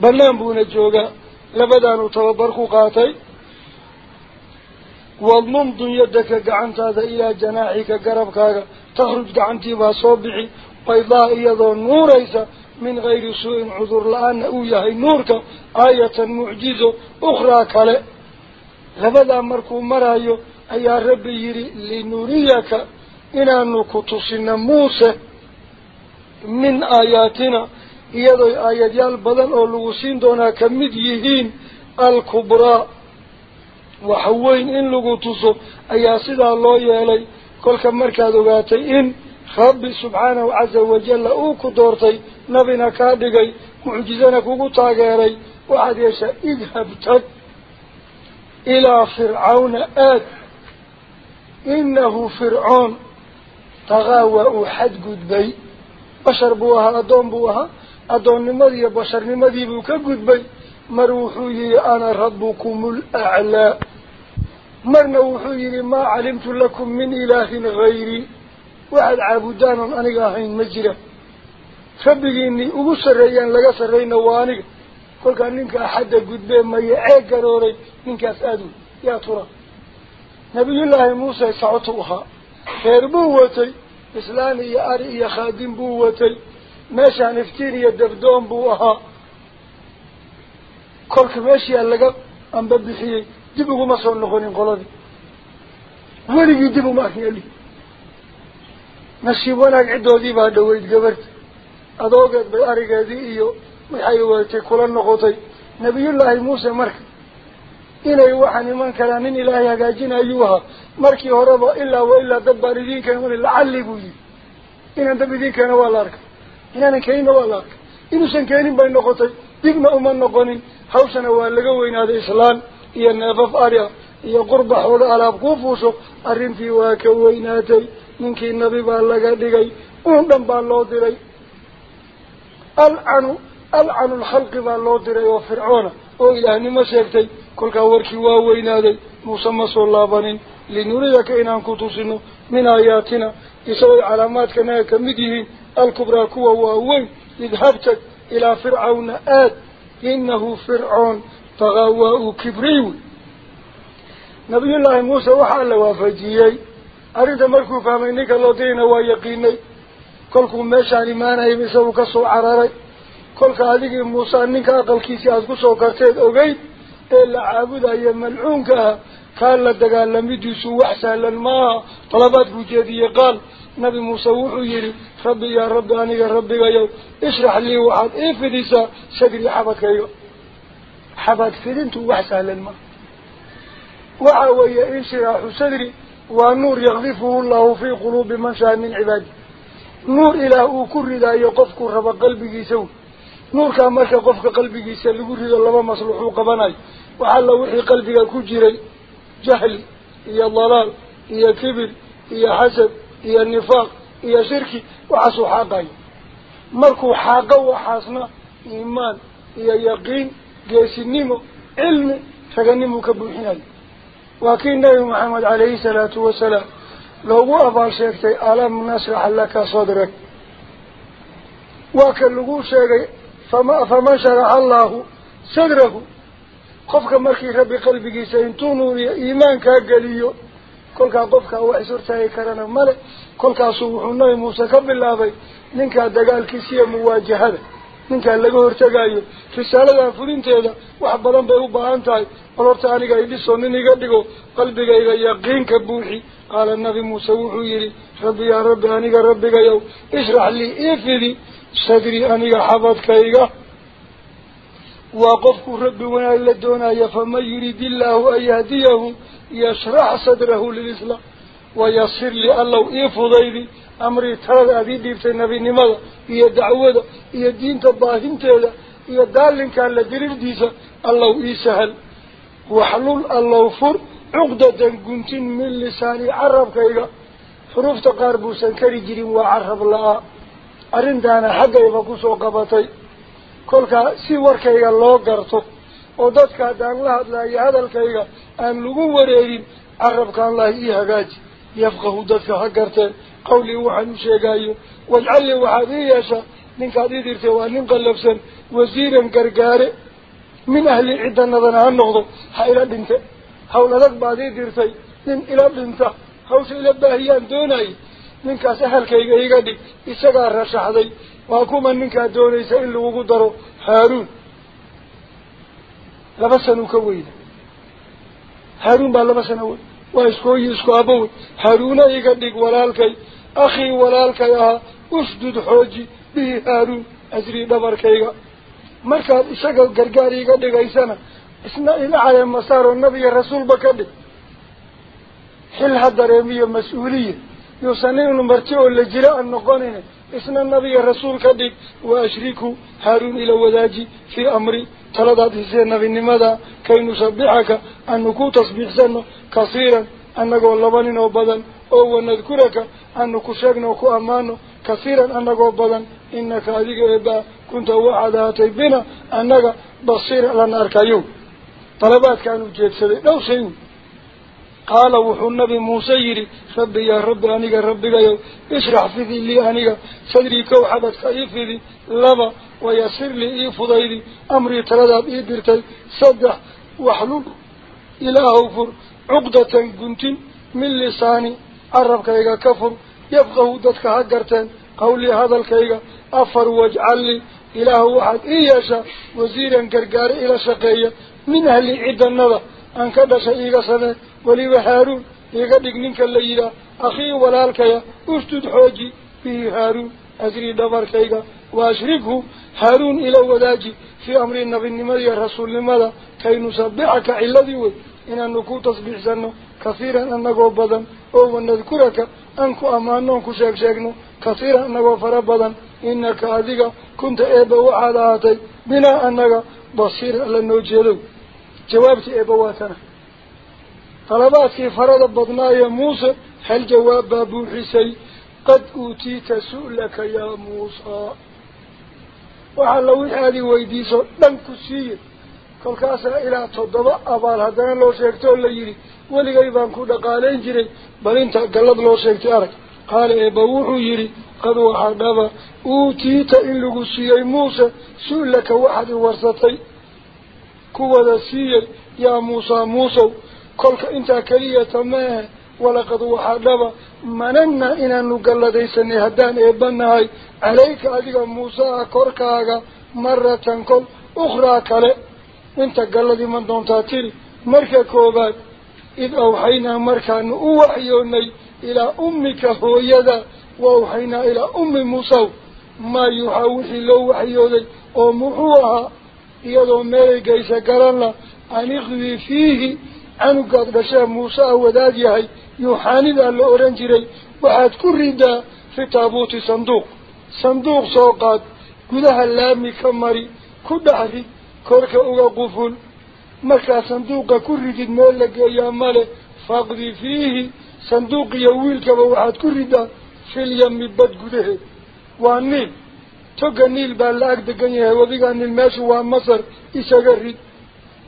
B: بنام بونا جوغا لبدانو توبركو قاتي والنمض يدك قعنت هذا إلى جناحك قربك تخرج قعنتي بصوبعي بيضاء نور إيسا من غير سوء عذر لأن أوياهي نورك آية معجزة أخرى كلا لبدا مركو مرايو أي ربي يري لنريك إنا نكتسن موسى من آياتنا iyadooy aayadyaal badan oo lagu siin doonaa ka mid yihiin alkubraa wax weyn in lagu tuso ayaa sidaa loo yeelay kolka markaad ogaatay in rabbi subxaanahu casa wajalla uu ku doortay nabina kaa dhigay mucjizana kugu taageeray waxaad yeeshaa idhab tag ilaa fircawna aad inahu fircoon taqaa waa uu xadgudbay bashar buu ahaa addoon buu ahaa addoonnimadii iyo basharnimadii buu ka gudbay mar wuxuu yihi ana rabbukum alaclaa marna wuxuu yihi maa calimtu lakum min ilaahin hayrii waxaad caabudaan oon aniga ahayn ma jiraan rabbigiinii ugu sarreeyaan laga sarrayna waa aniga kolkaa ninka axadda gudbee maya ceeg garooray ninkaas aadu yaa tura nabiyullaahi muuse sacotu ahaa reer buu watay islaani iyo ari iyo khaadim buu watay meeshaan iftiin iyo dabdoon buu ahaa kolka meeshii a laga amba bixiyey dib uguma soo noqonin qoladii weligii dib uma arkin eli nasiib wanaag ciddoodii baa dhaweyd gabarta adoogeed bay arigeedii iyo waxay weetay kula noqotay nebiyullaahi muuse marka inay waxaan iman karaa nin ilaahay hagaajinayuu ahaa markii horeba ilaa wa ilaa dad baan idiin keenay lacalli buu yihi inaan dab idiin keeno waa la arkay inaanan keenin waa la arkay inuusan keenin bay noqotay dibna uma noqonin hawshana waa laga weynaaday islaan iyo neefaf ari ah iyo qurba xoola alaab kuu fuusho arrintii waa ka weynaatay ninkii nabi baa laga dhigay uun dhan baa loo diray alcanu alcanu lkhalqi baa loo diray oo fircoona oo ilaahnimo sheegtay kolkaa warkii waa weynaaday muuse ma soo laabanin linuuridaka inaan ku tusino min aayaatina isagoo calaamaadkanaga kamid yihiin الكبرى كوا واوين اذهبت إلى فرعون آد إنه فرعون طغاواء كبريوي نبي الله موسى وحال وفجيي أريد مركو فهمينيك الله دينا ويقيني كلكم ماشان إيمانا يمسوا كسو عراري كلك هذه موسى أنك أقل كيسي أذكو سو كرتيد أغيب إلا عابد أي قال لدقال لم يدسوا وحسا للماء طلبات بجيدي قال نبي موسى وحيري ربي يا رب أني يا ربي يا يو اشرح لي وحد ايه في ديسا شدري حبك يا يو حبك في دينتو وحسا للما وعاوية انشراح صدري ونور يغذفه الله في قلوب من شاء من عباد نور إله كرد يقفك رب قلبك يسو نور كان كامرك قفك قلبك يسو لقرد الله مصلحه قبناي وعلى وحي قلبك كجري جهل يا ضلال يا كبر يا حسد iyo nifaaq iyo shirki waxaasuu xaaqaya markuu xaaqo waxaasna iimaan iyo yaqiin geesinimo cilmi raganimuu ka buuxinayo waa kii nabi maxamed calayhi salaatu wasalaam loogu abaal sheegtay alam nasrax laka sadrak waa ka lagu sheegay fama faman sharaxa allaahu sadrahu qofka markii rabbi qalbigiisa intuu nuuriyo iimaankaa geliyo kolkaa qofka wax ishortaagi karana male kolkaasuu wuxuu nabi muuse ka bilaabay ninkaa dagaalkiisa iyo muwaajahada ninkaa laga hortagayo risaalada fulinteeda wax badan bay u baahan tahay bal horta aniga idhisoo nin iga dhigo qalbigayga yaqiinka buuxi qaala nabi muuse wuxuu yidhi rabbi yaa rabbi aniga rabbigayow ishrax lii ifidi sadri aniga xabadkayga وقفك ربي وانا لدونا فما يريد الله أن يهديه يشرح صدره للإسلام ويصير لألو إفضيدي إيه أمري ترى أبي ديبت النبي نمضى هي دعوة هي دين تباهن تيدا هي دالن كان لدرير ديسا الله إيسهل وحلول الله فر عقدة قنتين من لساني عرب كيغا حروف تقاربو سنكري جريم وعرب الله أرندانا حقا يبقى سوق بطي kolkaa si warkayga loo garto oo dadka haddaan la hadlaayo hadalkayga aan lagu wareerin carabkaan lahi ii hagaaji yafqahu dadka ha garteen qawlii waxaan u sheegayo wajcalli waxaad ii yeeshaa ninkaad ii dirtay waa nin qallabsan wasiiran gargaare min ahli cidanadana ha noqdo ha ila dhinte hawl adag baad ii dirtay nin ila dhinta hawsha ila baahiyaan doonayay ninkaas ahalkayga iga dhig isagaa rashaxday waa kuma ninkaa doonaysa in lagugu daro haaruun laba sanuu ka weyna haaruun baa laba sana wey waa iskooyi isku abawey haaruuna iga dhig walaalkay akhii walaalkay ahaa usdud xooji bihi haaruun asrii dhabarkayga markaad isaga gargaar iga dhigaysana isna ilacaya masaaroo nabiga rasuulba ka dhig xil ha dareemiyo mas-uuliya يوسن إنه مرتعه لجلاء النقانين اسنا النبي الرسول كذب وأشريكه هارون إلى وداجي في أمري تلدات هسين نبي النمدا كي نسبحك أن نكو سنه كثيرا أنك اللبانين وبدن أو نذكرك أن نكشاكنا وكو أمانه كثيرا أنك وبدن إنك أذيك إبا كنت وعدها تيبنا أنك بصير لن أركيو طلبات كانوا جيد سبيل لو سيون قال وحو النبي موسى يري سب يا رب أنيك ربك يو اشرح في ذي لي أنيك صدري كو حبت خيف ذي لما ويسر لي إي فضي ذي أمري تردد إي برتي صدح وحلوك إله أفر عقدة قنتين من لساني عرب كيغا كفر يبقى ذاتك هكرتين قولي هذا الكيغا أفر واجعل لي إله واحد إي يشا وزيرا كرقار إلى شقية من أهل عدى النظر أنك بشا إيغا weliba haaruun iga dhig ninka la yidhaah akhii walaalkaya ustud xooji bihi haaruun asrii dhabarkayga waashrighu haaruun ila wadaaji fii amri nabinimada iyo rasuulnimada kay nusabbixaka ciladii wey inaanu ku tasbiixsanno kahiiran annagoo badan oo wanadkuraka aan ku ammaanoon ku sheeg sheegno kahiiran annagoo fara badan inaka adiga kunta eebba waxaad ahaatay binaa annaga basiir alla noo jeedow jawaabtii eebba waa tana طلبات طلباتي فرد بضنايا موسى هل جواب بابو حسي قد أوتيت سؤلك يا موسى وحلو هذه ويديسو دنك سير كل كاسا إلى تضبع أبال هدان لو شكتون ولي ولغي بانكو دقالين جري بل انت قلب لو شكت أرك قال إبوحو يري قد وحدما أوتيت إن لغسيي موسى سؤلك واحد ورثتي كوذا سيي يا موسى موسى kolka intaa keliyata maahe walaqad waxaa dhaba manannaa inaanu galladaysanay haddaan eebbanahay calayka adiga muusaha korkaaga maratan kol ukhraa kale inta galladii ma doontaa tiri marka koobaad id awxaynaa markaanu u waxyoonay ilaa ummika hooyada wa awxaynaa ilaa ummi muusaw maa yuuxaa wixii loo waxyooday oo muxuu ahaa iyadoo meelay gaysa garan lah an iqdii fiihi canugaad dhashee muuse ah wadaad yahay yuuxaanidaa la odhan jiray waxaad ku ridaa fi taabuuti sanduuq sanduuq soo qaad gudaha laami ka mari ku dhex rid korka uga quful markaa sanduuqa ku ridid meel la geeyaa male faqdi fiihi sanduuq iyo wiilkaba waxaad ku ridaa filyami bad gudaheed waa niil toga niil baa la ag degan yahay wadigaa niil meeshu waa masar isaga rid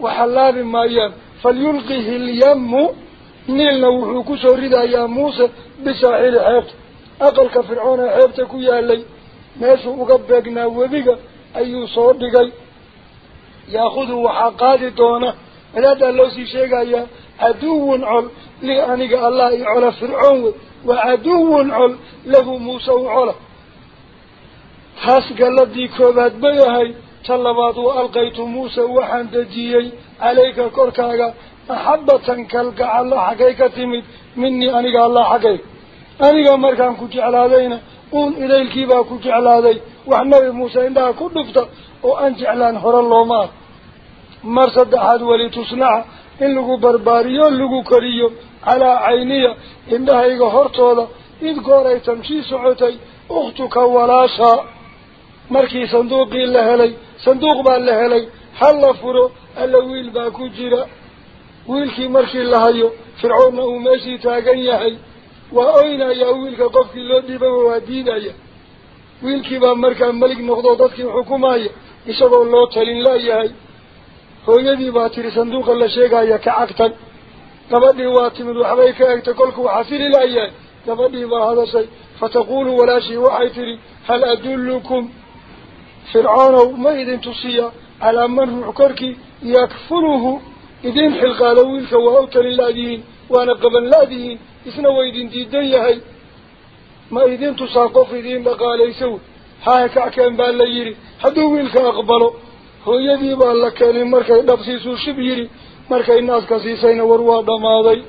B: waxaa laabi maayaan فليلقه اليم نيلنا وحوكو سوريدا يا موسى بساحل حيبت أقل كفرعون حيبتك يا لي ماشو أقبقنا وبيقى أيو صوبقى ياخذوا وحقادي دونه هذا لو سي شيغايا عدو عل لأنك الله على فرعون وعدو عل له موسى وعلا خاص قال دي كوباد بيهي تلباد وألقيت موسى وحن دجيي عليك كركاغا محبة كالقع الله حقيك تمد مني أنيق الله حقيك أنيق مركان كنت على كجعل هذين أون إليك كيبا كجعل هذين وحنبي موسى إنها كدفت وأن جعلان هر الله ما مرصد أحد ولي تصنع إن لغو برباريو لغو كريو على عينيه إنها إيقا هرطولا إذ قوري تمشي سعوتي أختك ولاشا مركي sanduuqii la helay صندوق بان لهلي حل فرو ألا ويل باكو جيرا ويلك مركي لهايو فرعون هو ماشي تاقن يهي وأين يا ويلك قفك اللوني بابو الدين ويل كي بان مركا ملك نقضو ضدك الحكومة يهي إشاب الله تلين لا يهي هو يدي باتري صندوق الله شيقا يكعقتا نبدي واتمن وحبيك اكتكلك وحفير لا يهي نبدي ما هذا شيء فتقولوا ولا شيء وحيتري هل أدلكم فرعون وما إذن تصي على من عكرك يكفره إذن في الغالوين فوهوت للذين وأنا قبل لأدين إثنى وإذن ديدي هاي ما إذن تصاقف إذن بقى ليسو هاك أكام بالليري حدوين فأقبلوا هو يذيب الله كان مركا نفسيسو شبيري مركا الناس كسيسين وروا دماضي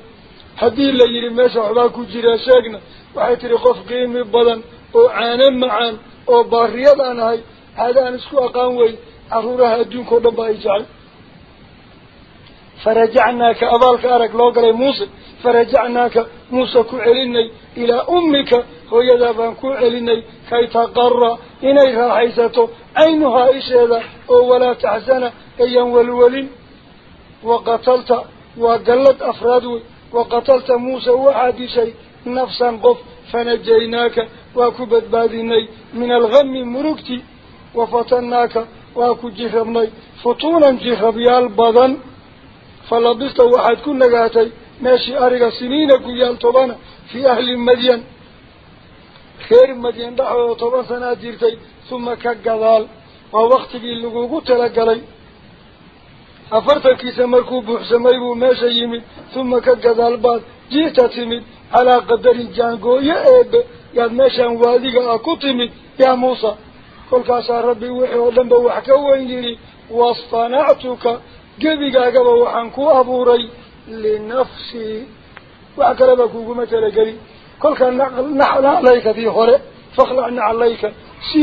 B: حدي الليري ما شعباكو جراشاقنا وحيتري قف قيمي بضن وعانم معان وبرياضان هاي هذا أنا سكو أقاموي أرورا هدون كودا جعل فرجعناك أبالك أرق لوغري موسى فرجعناك موسى كوعليني إلى أمك هو يذابان كوعليني كي تقرى إنيها حيثته أينها إشهد ولا تحزن أيام والولين وقتلت وقلت أفراده وقتلت موسى وعديسي نفسا قف فنجيناك وكبت باذيني من الغم مركتي وفتناك وأكو جهبني فطولا جهب يالبضا فلبست واحد كنا نقاتي ماشي أرغى سنين كيان طبانا في أهل مدين خير مدين دعوة طبان سنة ديرتي ثم كالقضال ووقت اللقوق تلقلي أفرتك سمركو بحسمي وماشي يمي ثم كالقضال بعد جيت تمي على قدر الجانقو يا إب يا ماشي واديك أكو تمد يا موسى kolkaasaa rabbi wixii oo dhanba wax ka wen yidhi wastanactuka gebigaagaba waxaan ku abuuray linafsii wax kaleba kuuguma talagelin kolka naclayka tii hore faklaa naclayka si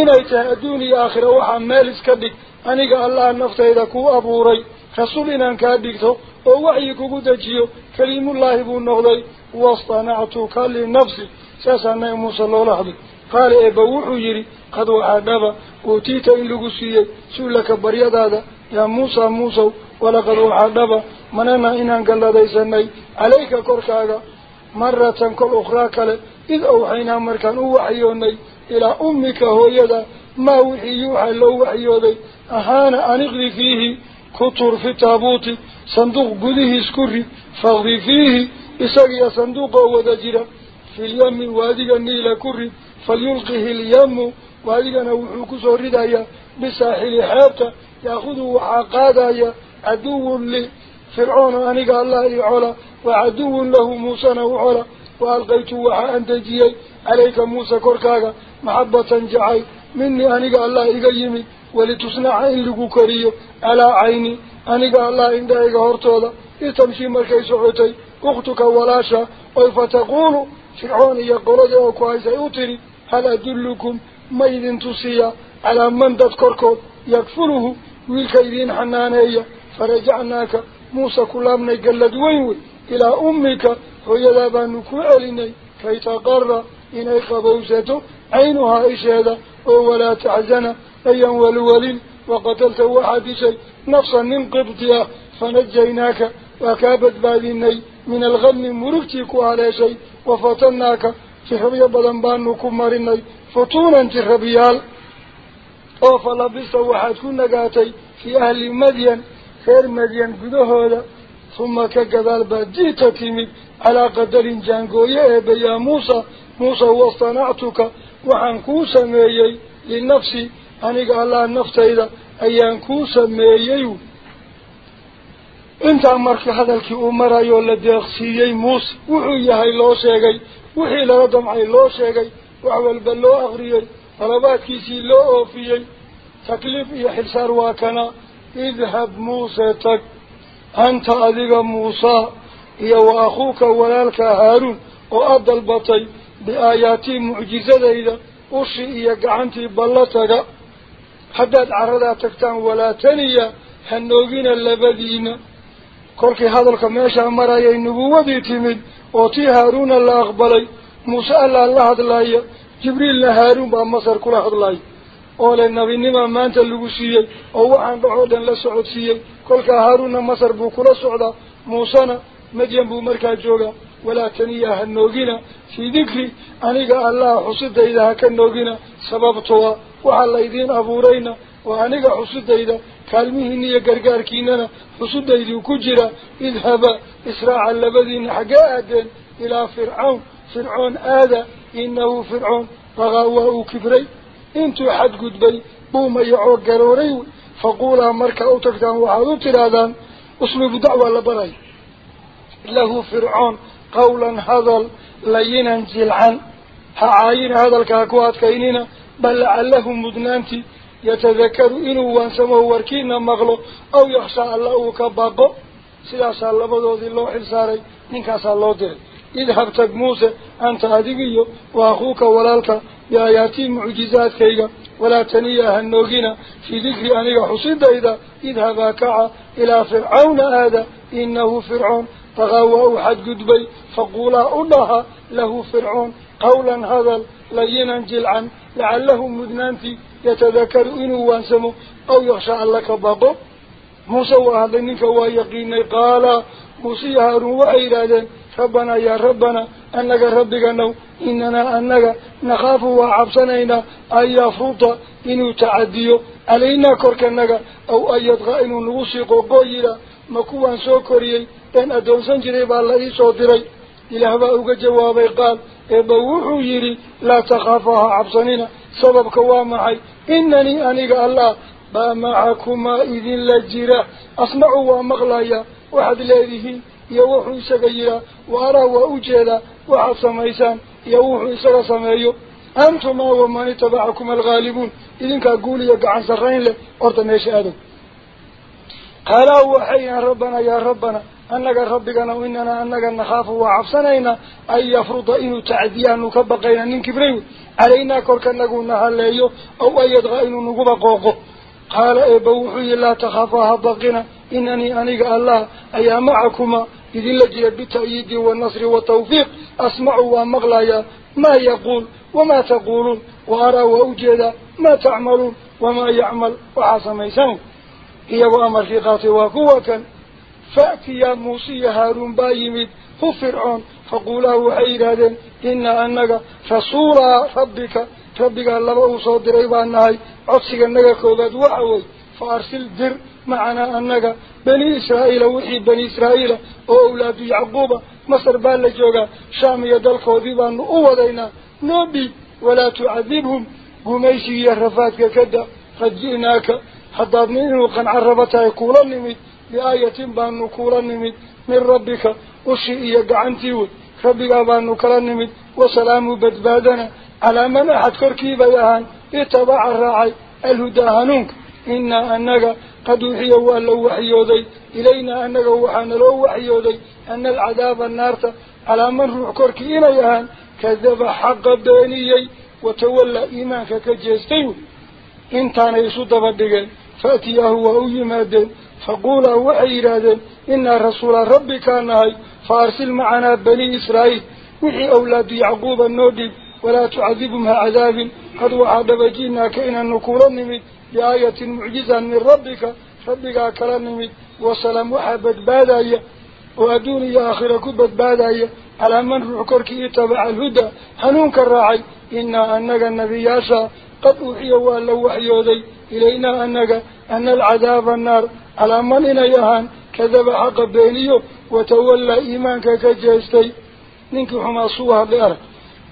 B: inay tahay adduun iyo aakhira waxaa meel iska dhig aniga allah naftayda ku abuuray rasuul inaan kaa dhigto oo waxyi kugu dejiyo kaliimullaahi buu noqday wastanactuka linafsi saasaa nabi muuse loola hadlay قال إبا وحو يري قد وحادبا قوتيتا لغسية سولك بريد هذا يا موسى موسى ولقد وحادبا منانا إنان قلنا دي سنعي عليك كورك هذا مرة كل أخرى قال إذ أوحينا مركان أوحيوني إلى أمك هو يدا ما وحيوها لو وحيوني أهانا أنغذي فيه كتر في التابوت صندوق قده سكري فاغذي فيه إساقيا صندوق هو في اليوم الوادي النيل كري فليلقه اليم وإذن وحكس ردايا بساحل حابتا يأخذه عقادايا عدو لفرعون فرعون أنيق الله علا وعدو له موسى نوعلى وألقيت وحا أنتجيي عليك موسى كوركاغا محبة جعي مني أنيق الله يقيمي ولتصنع إن لقو على عيني أنيق الله إن دائق هرتوضا إتمشي مركي سعوتي أختك ولاشا وفتقول فرعون يقول ذلك وكوهيسا يوتري هل أدلكم ما إذن تصيا على من تذكركم يكفره ويكايدين حنانية فرجعناك موسى كلامنا قلد وينوي إلى أمك هيدا بانكو أليني كي تقر إني خبوسته عينها إشهد ولا تعزن أيا والولين وقتلت واحد شيء نفسا من قبطها فنجيناك وكابت باديني من الغم مركتك على شيء وفتناك tixabiyo badan baanu ku marinay futuunan tixabiyaal oo falabisa waxaad ku nagaatay fii ahli madyan reer madyan gudahooda huma ka gadaal baad ji'ta timid calaa qadarin jaangooye eebayaa muusa muuse wastanactuka waxaan kuu sameeyey linafsi aniga allaha naftayda ayaan kuu sameeyey intaa marka hadalkii uu marayo la deeqsiiyey muuse wuxuu yahay loo sheegay wixii laga damcay loo sheegay wax walba loo akriyey talabaadkiisii loo oofiyey takliif iyo xilsaar waa kana idhab muuse tag anta adiga muusa iyo wa akhuuka walaalka haaruun oo aad dalbatay biaayaatii mucjisadayda ushi iyo gacantii balla taga haddaad caradaa tagtaan walaa taniya ha noogina labadiina kolkii hadalka meeshaa marayay nubuwadii timid وتي هارون الله أقبلي موسى الله الله هدلاي جبريل هارون بمصر كل هدلاي oo le nabinima maanta lagu siiyey oo waxaan dhaxoo dhan la socodsiiyey kolkaa haaruunna masar buu kula socdaa muusena madyan buu markaa joogaa walaa taniya ha noogina fii dikri aniga allaha xusidayda ha ka noogina sababtoo ah waxaa laydiin abuurayna وأنك حسود إذا كالمهن يقرقار كيننا حسود إذا كجرة اذهب إسراع اللبذين أدن إلى فرعون فرعون آذى إنه فرعون طغاوه كبري انتو حد قدبي بوما يعور قروري فقولا مركا أوتكتان وحادو ترادان أسلوب دعوة لبراي له فرعون قولا هذا لينا جلعا هعاين هذا الكاكوات كيننا بل لعلهم مدنانتي يتذكر إنه وانسمه واركينا مغلو أو يخشى الله كباقو سلاسة الله بذوذي الله حلساري منك أسأل الله دير إذهب تك موسى أنت هديقي وأخوك ولالك معجزات معجزاتك ولا تنيا هنوغينا في ذكر أنه حصيد إذا إذهب كعا إلى فرعون هذا إنه فرعون فغواه أحد قدبي فقولا الله له فرعون قولا هذا لينا جلعا لعله مذنان في يتذكر إنو وانسمو أو يخشى لك بابو موسى وهذا إنك ويقيني قال موسى هارون وإيرادين ربنا يا ربنا أنك ربك أنه إننا أنك نخاف وعبسنينا أن يفرط إنو تعديو علينا كورك أنك أو أن يطغى إنو نوسيق وقويلا مكوان سوكريي أن أدونسان جريب الله إيسو ديري إله بأوك قال إبا وحو يري لا تخافها عبسنينا سبب كوامحي inanii aniga allah baa macakumaa idinla jira asmacu waa maqlayaa waxaad leedihiin iyo wuxuu isaga yihaa wa araa waa ujeedaa waxaad samaysaan iyo wuxuu isaga sameeyo antumaa waman itabacakuma alghaalibuun idinkaa guul iyo gacan sarrayn leh horta meesha adow qaalaa waxay yihaan rabbana yaa rabbana أنك ربنا وإننا أنك نخاف وعفصنين أن يفرض إن تعديا نكبقين من كبرين علينا كورك نقول نهال ليه أو أن يدغى إنه نقبقوه قال إبوحي لا تخافها بقنا إنني أنيق الله أي معكما إذ اللجل بتأييد والنصر والتوفيق أسمعوا ومغلايا ما يقول وما تقول وأرى وأجد ما تعمل وما يعمل وعصميسان هي وأمر في قاطي وقوة فأتي يا موسى هارون بايمد ففرعون فقولا وحي إرادين إن أنك رسول ربك ربك اللبا وصود ريبانهاي عطسك أنك كوباد وعوي فأرسل در معنا أنك بني إسرائيل وحيد بني إسرائيل وأولاد يعقوب مصر بالجوغة شام يدل قوذيبان أودينا نبي ولا تعذبهم قميسي يا رفاتك كدا فجيناك جئناك حضرني إنه قنع بآية بأن نقول نمد من ربك أشيئي قعنتي ربك بأن نقول نمد وسلام بدبادنا على من أحد كركيب يهان اتبع الرعي الهدى هنونك إنا أنك قد وحيوا لو وحيوذي إلينا أنك وحان لو وحيوذي أن العذاب النار على من روح كركينا يهان كذب حق بانيي وتولى إيمانك كجيستيو إنتان يسود فاتيه وهو يمادين فقولا وحي إن رسول ربك هاي فأرسل معنا بني إسرائيل وحي أولاد يعقوب النودي ولا تعذبهم عذاب قد وعد بجينا كإن نكون نمت بآية معجزة من ربك ربك كلا نمت وسلام وحبت بادايا وأدوني آخر كبت بادايا على من روح كركي الهدى حنونك كالراعي إنا أنك النبي ياسا قد أحيوا أن لو وحيوذي إلينا أنك أن العذاب النار على من يهان كذب حق بينيه وتولى إيمانك كجيستي منك حما صوها بأرك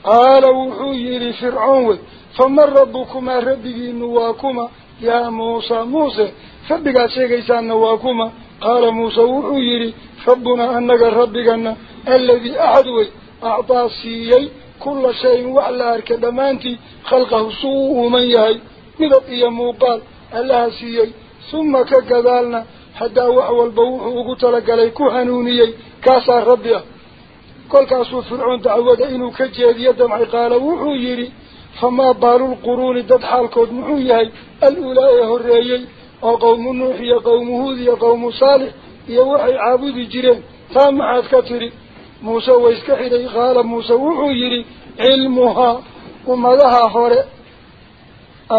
B: قال وحوي لفرعون فمن ربكما ربي نواكما يا موسى موسى فبقى سان نواكما قال موسى وحوي ربنا أنك ربك الذي أعدوي أعطى سيئي كل شيء وعلى أركب مانتي خلقه سوء من يهي مذب إيا موقال الله سيي ثم كقذالنا حتى وعو البوح وقتلق ليكو حنونيي كاسا ربيا كل كاسو فرعون دعوة إنو كجيه معي قال وحو يري فما بارو القرون داد حالكو دمحوياي الأولى يهرهيي وقوم النوح يا قوم هود يا قوم صالح يا وحي عابد جيرين فما عاد كتري موسى ويسكحي لي قال موسى وحو يري علمها وما لها حوري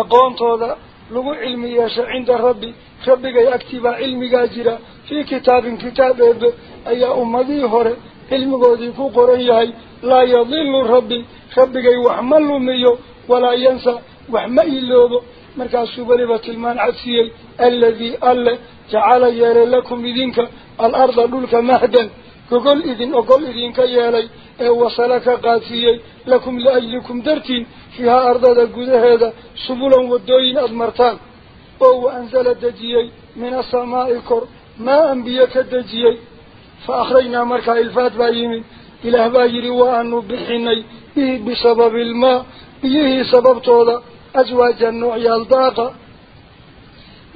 B: aqoontooda lagu cilmi yeesho cinda rabbi rabbigay agtibaa cilmigaa jira fii kitaabin kitaab eebe ayaa ummadii hore cilmigoodii ku qoran yahay laa yadilu rabbi rabbigay wax ma lumiyo walaa yansa wax ma iloobo markaasuu weliba tilmaan cadsiiyey aladii alle jacala yeelay lakum idinka alarda dhulka mahdan gogol idin ogol idinka yeelay ee wasala ka qaadsiiyey lakum liajlikum dartiin فيها أرض الجودة هذا سبلا ودوين أدمرتان أو أنزل الدجيء من السماء كر ما أنبيك الدجيء فأخرجنا مركع الفات بايمن إلى باجر وأنو بحني إيه بسبب الماء بيه سبب طولة أزواج النوعي الضاقة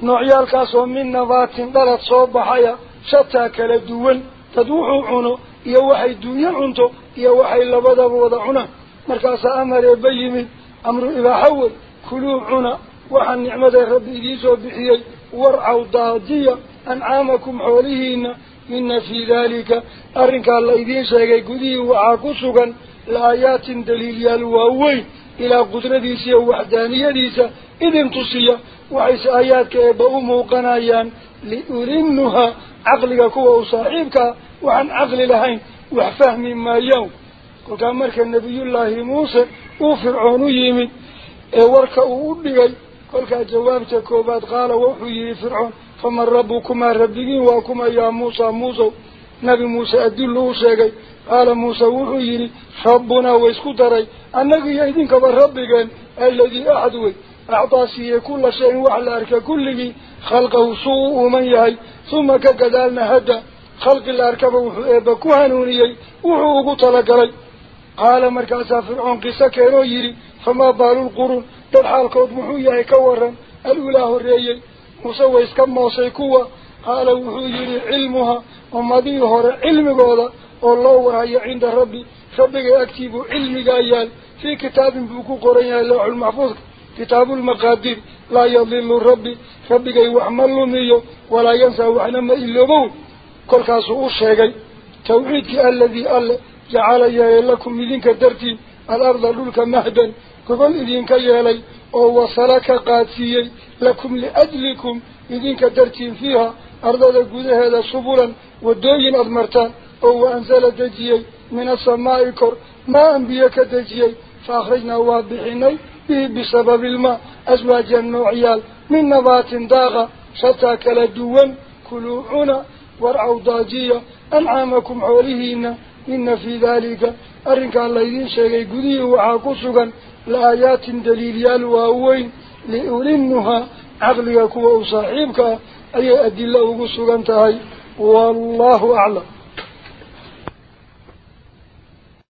B: نوعي الكاسو من نبات دلت صوب بحيا شتى كالدول تدوحو عنو يوحي الدنيا عنتو يوحي اللبضب وضعنا مركز أمر يبيمن أمر إذا حول عنا وحن نعمة ربي إليس وبحيي ورعو ضادية أنعامكم حوليهن من في ذلك أرنك الله إذين سيكي قديه وعاكسوكا لآيات دليل الواوي إلى قدرة ديسة وحدانية ديسة إذن تصيّ وعيس آياتك يبأمه قنايان لأرنها عقلك كوه صاحبك وعن عقل لهين وحفهم ما يوم وكان مركا النبي الله موسى وفرعون يمين إيه وركا أوليقي قال جوابك كوبات قال وحيي فرعون فمن ربكما ربكين وكما يا موسى موسى نبي موسى أدلوه شاكي قال موسى وحييني ربنا ويسكتري أنك يهدينك كبر ربك الذي أعدوه أعطاسي كل شيء وعلارك كله خلقه سوء ومن يهي ثم كقدالنا هدى خلق الأركب وحييبك وحنوني وحوق تلقري qaala markaasaa fircoon qiso keenoo yidhi famaa baalulqurun dad xaalkood muxuu yahay ka waran al-ulaa horreeyey muuse way iska moosay kuwa qaala wuxuu yidhi cilmuha ummadihii hore cilmigooda oo loo warhayo cinda rabbi rabbiga agtii buu cilmigaa yaal fii kitaabin buu ku qoran yahay looxulmaxfuudka kitaabulmaqaadir laa yadilu rabbi rabbigay wax ma lumiyo walaa yansaa waxna ma iloobow kolkaasuu u sheegay tawxiidkii aladii alle جعل يا لكم إذنك الدرتي الأرض للك مهدا كبن إذنك يالي أو وصلك قاتي لكم لأجلكم إذنك الدرتي فيها أرض لكم هذا صبرا ودين أضمرتان أو أنزل دجي من السماء كر ما أنبيك دجي فأخرجنا به بسبب الماء أزواج النوعيال من نبات داغة شتى كلا دوان كلوعنا ورعو داجية أنعامكم عليهن ina fii daalika arrinkaa laydin sheegay gudihii waxaa ku sugan laayaatin daliilyaal waaweyn liulinnuhaa caqliga kuwa u saaxiibka ah ayay adila ugu sugan tahay wallaahu aclam